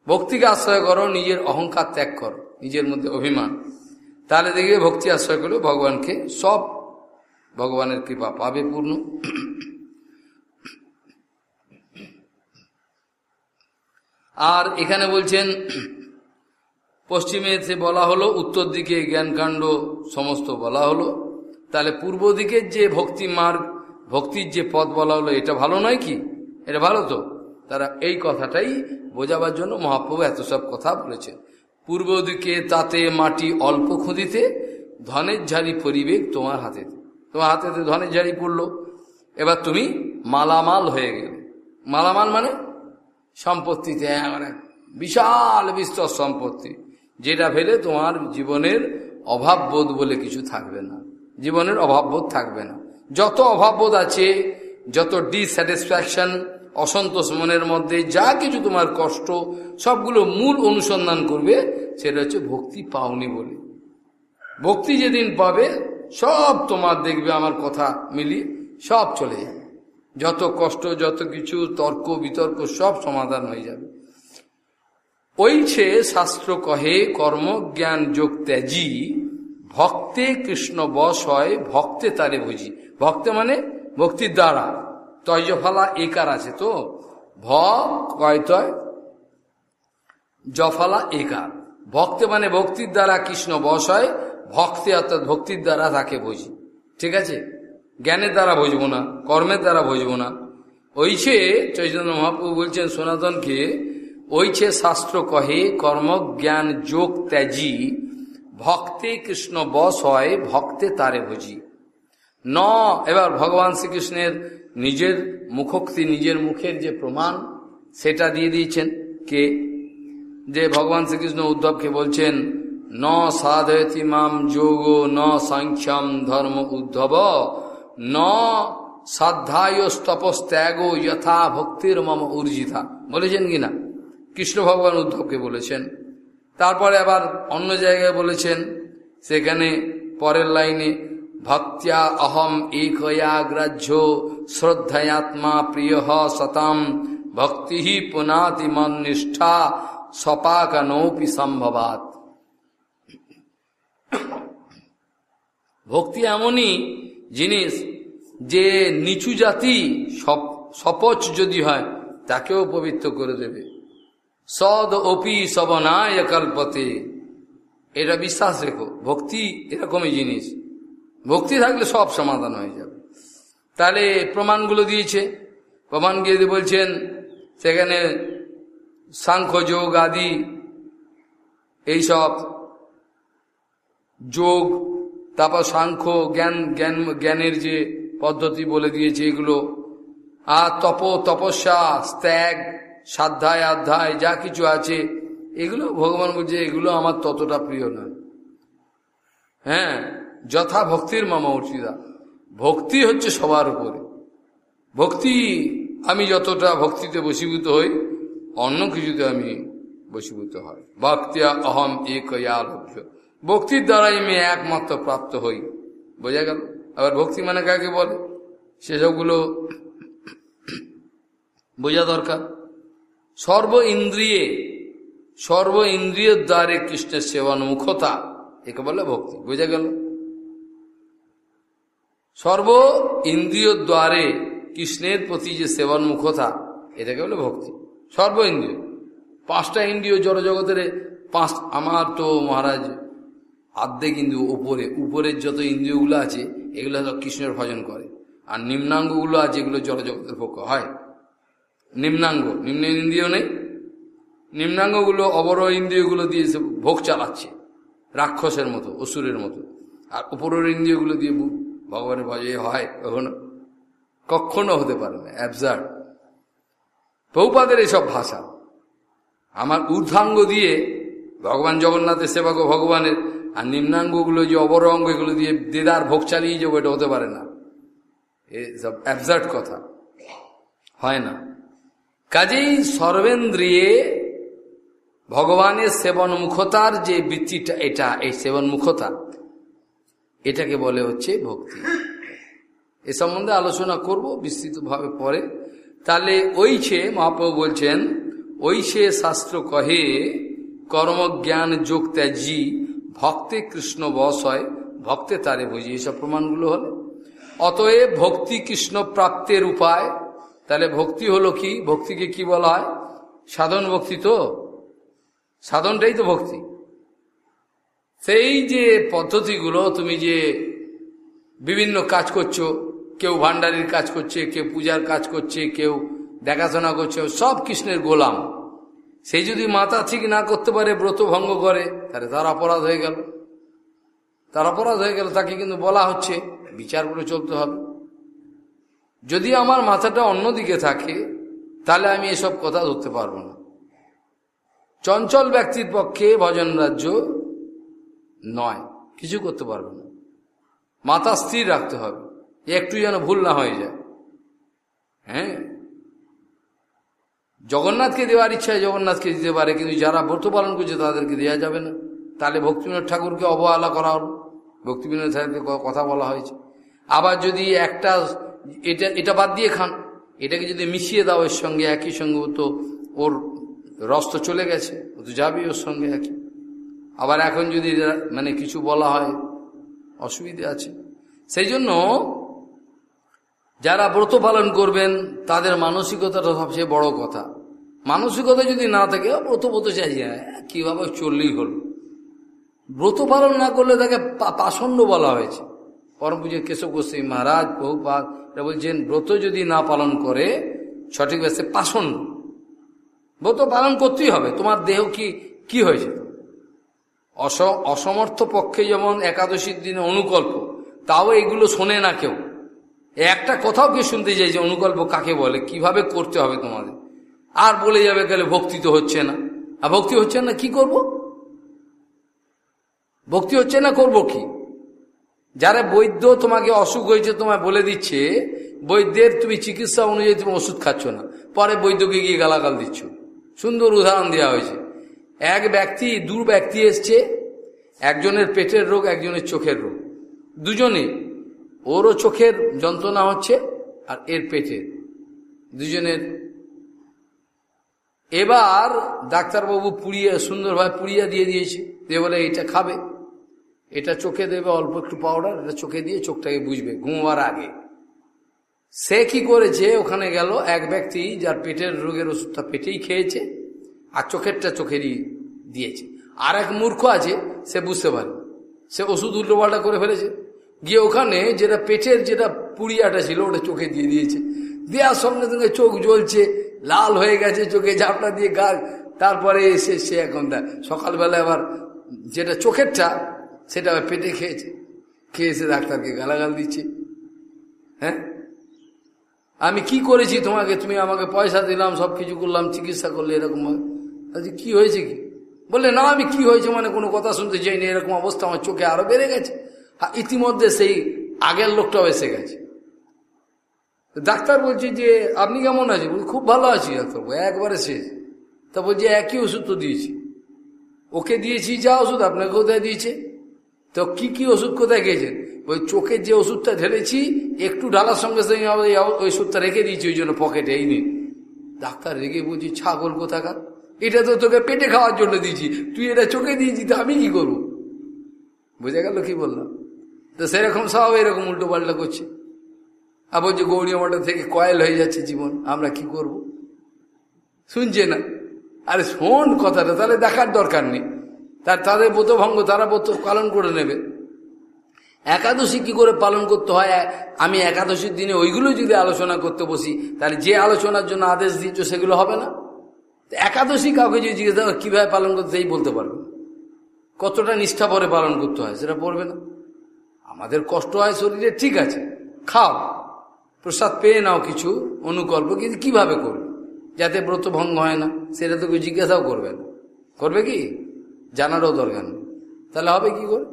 ভক্তিকে আশ্রয় করো, নিজের অহংকার ত্যাগ করো, নিজের মধ্যে অভিমান। তাহলে দেখবে ভক্তি আশ্রয় করলে ভগবানকে সব ভগবানের কৃপা পাবে পূর্ণ। আর এখানে বলছেন, পশ্চিমে বলা হলো, উত্তর দিকে জ্ঞানকাণ্ড সমস্ত বলা হলো। তাহলে পূর্ব দিকের যে ভক্তি মার্গ, ভক্তির যে পথ বলা হলো, এটা ভালো নয় কি? এটা ভালো তো? তারা এই কথাটাই বোঝাবার জন্য মহাপ্রভু এত সব কথা বলেছেন। পূর্ব দিকে তাতে মাটি অল্প খুঁদিতে ধনের ঝাড়ি পরিবেক তোমার হাতে তোমার হাতে ধনের ঝাড়ি পড়ল। এবার তুমি মালামাল হয়ে গেলে। মালামাল মানে সম্পত্তিতে মানে বিশাল বিস্তর সম্পত্তি, যেটা ফেলে তোমার জীবনের অভাববোধ বলে কিছু থাকবে না। জীবনের অভাববোধ থাকবে না। যত অভাববোধ আছে, যত ডিস্যাটিসফ্যাকশন অসন্তোষ মনের মধ্যে যা কিছু তোমার কষ্ট, সবগুলো মূল অনুসন্ধান করবে, সেটা হচ্ছে ভক্তি পাওনি বলে। ভক্তি যেদিন পাবে, সব তোমার দেখবে, আমার কথা মিলি সব চলে যাবে। যত কষ্ট, যত কিছু, তর্ক, বিতর্ক, সব সমাধান হয়ে যাবে। ওই ওইছে শাস্ত্র কহে কর্মজ্ঞান যোগ ত্যাজি, ভক্তে কৃষ্ণ বস হয়, ভক্তে তারে বুঝি ভক্তে মানে ভক্তির দ্বারা। তয়জফালা একার আছে তো? ভ কয় তয়? জফালা একার। ভক্তে মানে ভক্তির দ্বারা কৃষ্ণ বস হয়, ভক্তে অর্থাৎ ভক্তির দ্বারা তাকে বুঝি। ঠিক আছে? জ্ঞানের দ্বারা বুঝব না, কর্মের দ্বারা বুঝব না। ওইছে চৈতন্য মহাপ্রভু বলছেন, সনাতনকে ওইছে শাস্ত্র কহে কর্মজ্ঞান যোগ, ত্যাজি, ভক্তে কৃষ্ণ বস হয়, ভক্তে তারে বুঝি। ন, এবার ভগবান শ্রীকৃষ্ণের নিজের মুখোক্তি, নিজের মুখের যে প্রমাণ, সেটা দিয়ে দিয়েছেন কে? যে ভগবান শ্রীকৃষ্ণ উদ্ধবকে বলছেন, ন সাধয়তি মাম যোগ, ন সাংখ্যম ধর্ম উদ্ধব, ন সাধ্যায় তপস্ত্যাগ যথা ভক্তির মম উর্জিতা বলেছেন কিনা কৃষ্ণ ভগবান উদ্ধবকে বলেছেন। তারপরে আবার অন্য জায়গায় বলেছেন, সেখানে পরের লাইনে ভক্তিয়া অহম একয়া গ্রাহ্য শ্রদ্ধায়াত্মা প্রিয় সতাম ভক্তি পুনাতি মন নিষ্ঠা সপাকানৌপি সম্ভবাত ভক্তি এমনই জিনিস যে নিচু জাতি সপচ যদি হয়, তাকেও পবিত্র করে দেবে। সদ অপি সবনায় কল্পতে এটা বিশ্বাস রেখো, ভক্তি এরকমই জিনিস। ভক্তি থাকলে সব সমাধান হয়ে যাবে। তাহলে প্রমাণগুলো দিয়েছে। প্রমাণ গিয়ে বলছেন, সেখানে সাংখ্য যোগ আদি, এইসব যোগ, তারপর সাংখ্য, জ্ঞান জ্ঞান, জ্ঞানের যে পদ্ধতি বলে দিয়েছে এগুলো, আর তপ, তপস্যা, ত্যাগ, সাধ্যায় অধ্যায় যা কিছু আছে, এগুলো ভগবান বলছে, এগুলো আমার ততটা প্রিয় নয়। হ্যাঁ? যথা ভক্তির মামা উচিদা ভক্তি হচ্ছে সবার উপরে। ভক্তি, আমি যতটা ভক্তিতে বসীভূত হই, অন্য কিছুতে আমি বসীভূত হয়। ভক্তিয়া অহম এক লক্ষ্য ভক্তির দ্বারাই আমি একমাত্র প্রাপ্ত হই। বোঝা গেল? আবার ভক্তি মানে কাকে বলে? সেসবগুলো বোঝা দরকার। সর্ব ইন্দ্রিয়ে, সর্ব ইন্দ্রিয়ের দ্বারে কৃষ্ণের সেবানুমুখতা, একে বলে ভক্তি। বোঝা গেল? সর্ব ইন্দ্রিয় দ্বারে কৃষ্ণের প্রতি যে সেবন মুখতা এটাকে বলে ভক্তি। সর্ব ইন্দ্রিয়। পাঁচটা ইন্দ্রিয় জড়জগতের পাঁচ, আমার তো মহারাজ আর্ধেক ইন্দ্রিয় উপরে, উপরের যত ইন্দ্রিয়গুলো আছে, এগুলো তো কৃষ্ণের ভজন করে। আর নিম্নাঙ্গগুলো আছে, এগুলো জড়জগতের পক্ষ হয়। নিম্নাঙ্গ, নিম্ন ইন্দ্রিয় নেই। নিম্নাঙ্গগুলো অবর ইন্দ্রিয়গুলো দিয়ে সে ভোগ চালাচ্ছে, রাক্ষসের মতো, অসুরের মতো। আর উপরের ইন্দ্রিয়গুলো দিয়ে ভগবানের ভজে হয় কখনো কখনো হতে পারে না অ্যাবজার্ড বহুপাদের এসব ভাষা। আমার ঊর্ধ্বাঙ্গ দিয়ে ভগবান জগন্নাথের সেবা গো ভগবানের, আর নিম্নাঙ্গগুলো যে অবর অঙ্গ এগুলো দিয়ে দেদার ভোগ চালিয়ে যাব, এটা হতে পারে না। এসব অ্যাবজার্ড কথা। হয় না। কাজেই সর্বেন্দ্রিয়ে ভগবানের সেবন মুখতার যে বৃত্তিটা, এটা, এই সেবন মুখতা এটাকে বলে হচ্ছে ভক্তি। এ সম্বন্ধে আলোচনা করব, বিস্তৃতভাবে পরে। তাহলে ওই ছে মহাপ্রভু বলছেন, ওই সে শাস্ত্র কহে, কর্মজ্ঞান যোগ ত্যাজি, ভক্তে কৃষ্ণ বস হয়, ভক্তে তারে বুঝি এইসব প্রমাণগুলো হলে। অতএব ভক্তি কৃষ্ণ প্রাপ্তের উপায়। তাহলে ভক্তি হলো কি? ভক্তিকে কি বলা হয়? সাধন ভক্তি তো? সাধনটাই তো ভক্তি। সেই যে পদ্ধতিগুলো তুমি যে বিভিন্ন কাজ করছ, কেউ ভান্ডারির কাজ করছে, কেউ পূজার কাজ করছে, কেউ দেখাশোনা করছে, সব কৃষ্ণের গোলাম। সেই যদি মাথা ঠিক না করতে পারে, ব্রত ভঙ্গ করে, তাহলে তার অপরাধ হয়ে গেল। তার অপরাধ হয়ে গেল, তাকে কিন্তু বলা হচ্ছে, বিচার করে চলতে হবে। যদি আমার মাথাটা অন্যদিকে থাকে, তাহলে আমি এসব কথা ধরতে পারব না। চঞ্চল ব্যক্তির পক্ষে ভজন রাজ্য নয়। কিছু করতে পারবে না। মাথা স্থির রাখতে হবে। একটু যেন ভুল না হয়ে যায়। হ্যাঁ? জগন্নাথকে দেওয়ার ইচ্ছায় জগন্নাথকে দিতে পারে, কিন্তু যারা ব্রত পালন করছে তাদেরকে দেওয়া যাবে না। তাহলে ভক্তিবিনোদ ঠাকুরকে অবহেলা করা হলো। ভক্তিবিনোদ ঠাকুরকে কথা বলা হয়েছে। আবার যদি একটা, এটা এটা বাদ দিয়ে খান। এটাকে যদি মিশিয়ে দাও, এর সঙ্গে একই সঙ্গে তো ওর রস তো চলে গেছে। ও তো যাবেই ওর সঙ্গে একই। আবার এখন যদি মানে কিছু বলা হয়, অসুবিধে আছে। সেই জন্য যারা ব্রত পালন করবেন, তাদের মানসিকতাটা সবচেয়ে বড় কথা। মানসিকতা যদি না থাকে ব্রত ব্রত চাই কীভাবে চললেই হল? ব্রত পালন না করলে তাকে পাষণ্ড বলা হয়েছে। পরম পুজো কেশব গোস্বী মহারাজ বহুপাত বলছেন, ব্রত যদি না পালন করে, সঠিক ব্যস্ত পাষণ্ড। ব্রত পালন করতেই হবে। তোমার দেহ কি কি হয়েছে? অসমর্থ পক্ষে যেমন একাদশীর দিনে অনুকল্প, তাও এগুলো শোনে না কেউ। একটা কথাও কেউ শুনতে চাই যে অনুকল্প কাকে বলে? কীভাবে করতে হবে তোমাদের? আর বলে যাবে গেলে ভক্তি তো হচ্ছে না। আর ভক্তি হচ্ছে না কি করব? ভক্তি হচ্ছে না করব কি? যারা বৈদ্য তোমাকে অসুখ হয়েছে তোমায় বলে দিচ্ছে, বৈদ্যের তুমি চিকিৎসা অনুযায়ী তুমি ওষুধ খাচ্ছ না। পরে বৈদ্যকে গিয়ে গালাগাল দিচ্ছ। সুন্দর উদাহরণ দেওয়া হয়েছে। এক ব্যক্তি, দু ব্যক্তি এসছে, একজনের পেটের রোগ, একজনের চোখের রোগ। দুজনে, ওরও চোখের যন্ত্রণা হচ্ছে আর এর পেটের দুজনের। এবার ডাক্তারবাবু পুড়িয়ে, সুন্দরভাবে পুড়িয়ে দিয়ে দিয়েছে। দিয়ে বলে এটা খাবে। এটা চোখে দেবে, অল্প একটু পাউডার এটা চোখে দিয়ে চোখটাকে বুঝবে, ঘুমোবার আগে। সে কি করেছে? ওখানে গেল এক ব্যক্তি যার পেটের রোগের ওষুধটা পেটেই খেয়েছে। আর চোখেরটা চোখেরই দিয়েছে। আর এক মূর্খ আছে, সে বুঝতে পারে। সে ওষুধ উল্টোপাল্টা করে ফেলেছে। গিয়ে ওখানে যেটা পেটের যেটা পুড়িয়াটা ছিল, ওটা চোখে দিয়ে দিয়েছে। দেওয়ার সঙ্গে সঙ্গে চোখ জ্বলছে, লাল হয়ে গেছে চোখে ঝাপটা দিয়ে গা। তারপরে এসে সে এখন সকালবেলা আবার যেটা চোখেরটা, সেটা আবার পেটে খেয়েছে। খেয়ে এসে ডাক্তারকে গালাগাল দিচ্ছে। হ্যাঁ? আমি কি করেছি তোমাকে? তুমি আমাকে পয়সা দিলাম সব কিছু করলাম, চিকিৎসা করলে এরকম আচ্ছা কি হয়েছে কি? বললে, না, আমি কি হয়েছে মানে কোনো কথা শুনতে চাইনি, এরকম অবস্থা আমার চোখে আরও বেড়ে গেছে। আর ইতিমধ্যে সেই আগের লোকটাও এসে গেছে। ডাক্তার বলছে যে, আপনি কেমন আছেন? বলি খুব ভালো আছি ডাক্তার একবারে শেষ। তা বলছে, একই ওষুধ তো দিয়েছি। ওকে দিয়েছি যা ওষুধ, আপনাকে কোথায় দিয়েছে? তো কি কি ওষুধ কোথায় গেছেন ওই চোখের যে ওষুধটা ঢেলেছি, একটু ঢালার সঙ্গে সঙ্গে ওই ওষুধটা রেখে দিয়েছি, ওই জন্য পকেটে এই নিন ডাক্তার রেগে বলছি, ছাগল কোথাকার? এটা তো তোকে পেটে খাওয়ার জন্য দিয়েছি। তুই এটা চোখে দিয়েছি তো আমি কি করব? বুঝে গেল কি বললাম? তো সেরকম সব এরকম উল্টো পাল্টা করছে। আর বলছে, গৌরী মঠা থেকে কয়েল হয়ে যাচ্ছে জীবন, আমরা কি করব। শুনছে না। আরে শোন কথাটা, তাহলে দেখার দরকার নেই। তার, তাদের বোধভঙ্গ, তারা বোধ পালন করে নেবে। একাদশী কি করে পালন করতে হয়? আমি একাদশীর দিনে ওইগুলো যদি আলোচনা করতে বসি, তাহলে যে আলোচনার জন্য আদেশ দিচ্ছ সেগুলো হবে না? একাদশী কাউকে যদি জিজ্ঞেস কীভাবে পালন করতে বলতে পারবে কতটা নিষ্ঠা পরে পালন করতে হয়, সেটা পড়বে না। আমাদের কষ্ট হয় শরীরে, ঠিক আছে, খাও। প্রসাদ পেয়ে নাও কিছু অনুকল্প, কিন্তু কীভাবে করবে? যাতে ব্রত ভঙ্গ হয় না, সেটা তো কেউ জিজ্ঞাসাও করবে না। করবে কি? জানারও দরকার নেই। তাহলে হবে কি করে?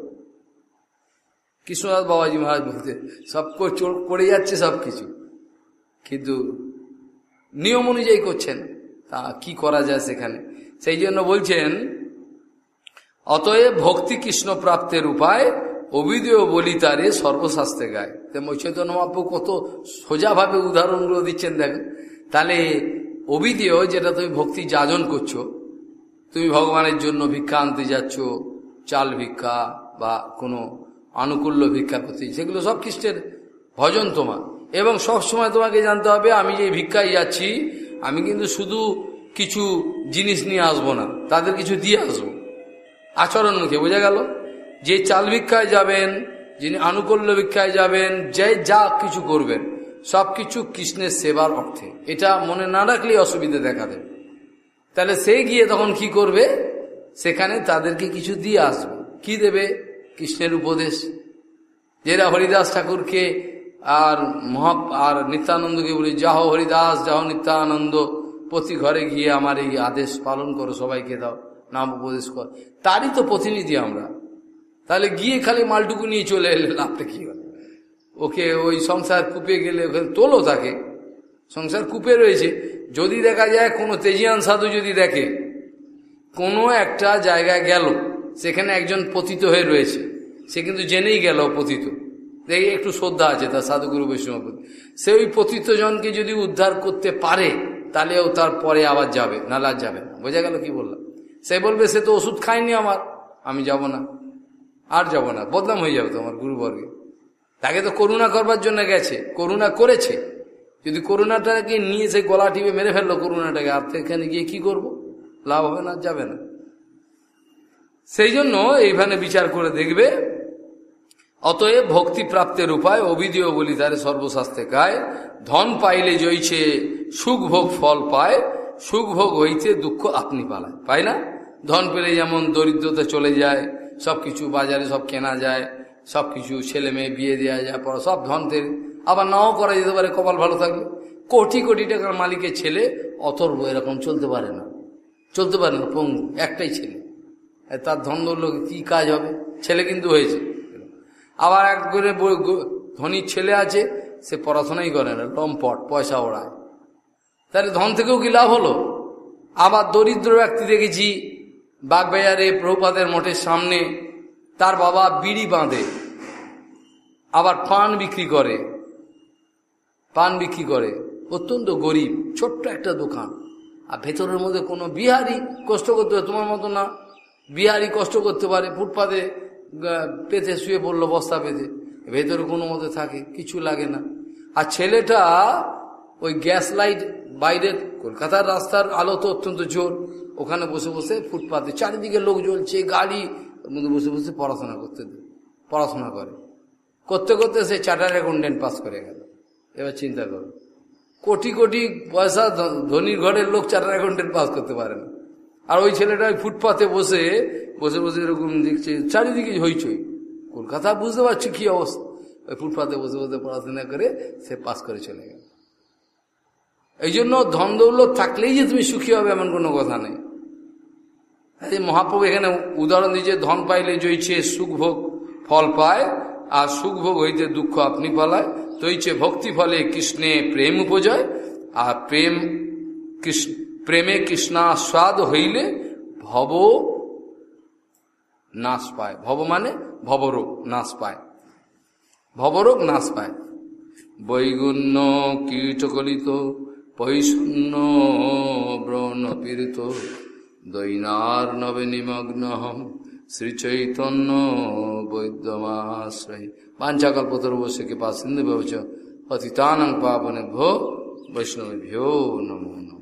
কৃষ্ণনাথ বাবাজি মহারাজ বলতে, সব করে যাচ্ছে সব কিছু কিন্তু নিয়ম অনুযায়ী করছেন। তা কি করা যায় সেখানে? সেই জন্য বলছেন, অতএব ভক্তি কৃষ্ণ প্রাপ্তের উপায় অবিদেয় বলি তারে সর্বশাস্ত্রে গায়। চৈতন্য মহাপ্রু কত সোজাভাবে উদাহরণগুলো দিচ্ছেন দেখেন। তাহলে অবিদেয় যেটা তুমি ভক্তি যাজন করছ, তুমি ভগবানের জন্য ভিক্ষা আনতে যাচ্ছ, চাল ভিক্ষা বা কোনো আনুকূল্য ভিক্ষা করতে, সেগুলো সব খ্রিস্টের ভজন তোমার। এবং সব সময় তোমাকে জানতে হবে, আমি যে ভিক্ষায় যাচ্ছি আমি কিন্তু শুধু কিছু জিনিস নিয়ে আসব না, তাদের কিছু দিয়ে আসব। আচরণ মুখে, বোঝা গেল? যে চাল ভিক্ষায় যাবেন, যিনি আনুকূল্য ভিক্ষায় যাবেন, যে যা কিছু করবেন সব কিছু কৃষ্ণের সেবার অর্থে। এটা মনে না রাখলেই অসুবিধা দেখা দেবে তাহলে সে গিয়ে তখন কি করবে? সেখানে তাদেরকে কিছু দিয়ে আসবে। কি দেবে? কৃষ্ণের উপদেশ। যেটা হরিদাস ঠাকুরকে আর মহা আর নিত্যানন্দকে বলি, যাহ হরিদাস, যাহ নিত্যানন্দ, প্রতি ঘরে গিয়ে আমার এই আদেশ পালন করো, সবাইকে দাও, নাম উপদেশ কর। তারই তো প্রতিনিধি আমরা। তাহলে গিয়ে খালি মালটুকু নিয়ে চলে এলে লাভটা কি হবে? ওকে ওই সংসার কূপে গেলে ওখানে তোলো তাকে। সংসার কূপে রয়েছে। যদি দেখা যায় কোনো তেজিয়ান সাধু যদি দেখে, কোনো একটা জায়গায় গেল, সেখানে একজন পতিত হয়ে রয়েছে, সে কিন্তু জেনেই গেল পতিত দেখে একটু শ্রদ্ধা আছে তার সাধুগুরু বৈষ্ণব সে ওই পতিত জনকে যদি উদ্ধার করতে পারে তাহলেও তার পরে আবার যাবে নালে যাবে না। বোঝা গেল কি বললাম? সে বলবে, সে তো ওষুধ খায়নি আমার, আমি যাব না, আর যাব না, বদনাম হয়ে যাবে তোমার গুরুবর্গে। তাকে তো করুণা করবার জন্য গেছে, করুণা করেছে। যদি করুণাটাকে নিয়ে সে গলা টিপে মেরে ফেলল করুণাটাকে, আর এখানে গিয়ে কি করব? লাভ হবে না যাবে না। সেই জন্য এইখানে বিচার করে দেখবে অতএব ভক্তি প্রাপ্তের উপায় অবিদীয় বলি তারে সর্বশাস্ত্রে গায় ধন পাইলে জইছে সুখ ভোগ ফল পায় সুখ ভোগ হইতে দুঃখ আপনি পালায়। পায় না? ধন পেলে যেমন দরিদ্রতা চলে যায় সব কিছু বাজারে সব কেনা যায় সব কিছু ছেলে মেয়ে বিয়ে দেওয়া যায় পর সব ধন থেকে। আবার নাও করা যেতে পারে, কপাল ভালো থাকবে। কোটি কোটি টাকার মালিকের ছেলে অথর্ব এরকম চলতে পারে না। চলতে পারে না, পঙ্গু, একটাই ছেলে। তার ধন ধরলো কি কাজ হবে? ছেলে কিন্তু হয়েছে। আবার এক করে ধনীর ছেলে আছে, সে পড়াশোনাই করে না, লম্পট, পয়সা ওড়ায়। তাহলে ধন থেকেও কি লাভ হলো? আবার দরিদ্র ব্যক্তি দেখেছি, বাগবাজারে প্রভুপাদের মঠের সামনে, তার বাবা বিড়ি বাঁধে, আবার পান বিক্রি করে, পান বিক্রি করে। অত্যন্ত গরিব, ছোট্ট একটা দোকান। আর ভেতরের মধ্যে কোনো বিহারি কষ্ট করতে তোমার মতো না। বিহারি কষ্ট করতে পারে, ফুটপাতে পেতে শুয়ে পড়ল, বস্তা পেতে ভেতরে কোনো মতে থাকে, কিছু লাগে না। আর ছেলেটা ওই গ্যাস লাইট বাইরে, কলকাতার রাস্তার আলো তো অত্যন্ত জোর, ওখানে বসে বসে ফুটপাতে, চারিদিকে লোক জ্বলছে, গাড়ি মধ্যে বসে বসে পড়াশোনা করতে পড়াশোনা করে। করতে করতে সে চার্টার অ্যাকাউন্টেন্ট পাস করে গেল। এবার চিন্তা করো, কোটি কোটি পয়সা ধনীর ঘরের লোক চার্টার অ্যাকাউন্টেন্ট পাস করতে পারে না। আর ওই ছেলেটা ওই ফুটপাতে বসে বসে বসে এরকম দেখছে, চারিদিকে হইচই। কলকাতা বুঝতে পারছি কি অবস্থা। ওই ফুটপাতে বসে বসে পড়াশোনা করে সে পাস করে চলে গেল। এই জন্য ধন দৌলত থাকলেই যে তুমি সুখী হবে এমন কোনো কথা নেই। মহাপ্রভু এখানে উদাহরণ দিয়েছে, ধন পাইলে জইছে সুখভোগ ফল পায়, আর সুখভোগ হইতে দুঃখ আপনি পালায়। তৈছে ভক্তি ফলে কৃষ্ণে প্রেম উপজয়, আর প্রেম কৃষ্ণ প্রেমে কৃষ্ণাস্বাদ হইলে ভব নাশ পায়। ভব মানে ভবরোগ, নাশ পায়। ভবরোগ, নাশ পায়। বৈগুণ্য কীটকলিত, পৈশূন্য ব্রণ পীড়িত দৈনার নবে নিমগ্ন হম শ্রীচৈতন্য বৈদ্যমাশ্রয়। পাঞ্চাকল্পতর্বশ্য কৃপা সিন্ধু ভবচ পতিতানং পাবনে ভো বৈষ্ণব ভ্यो নমো।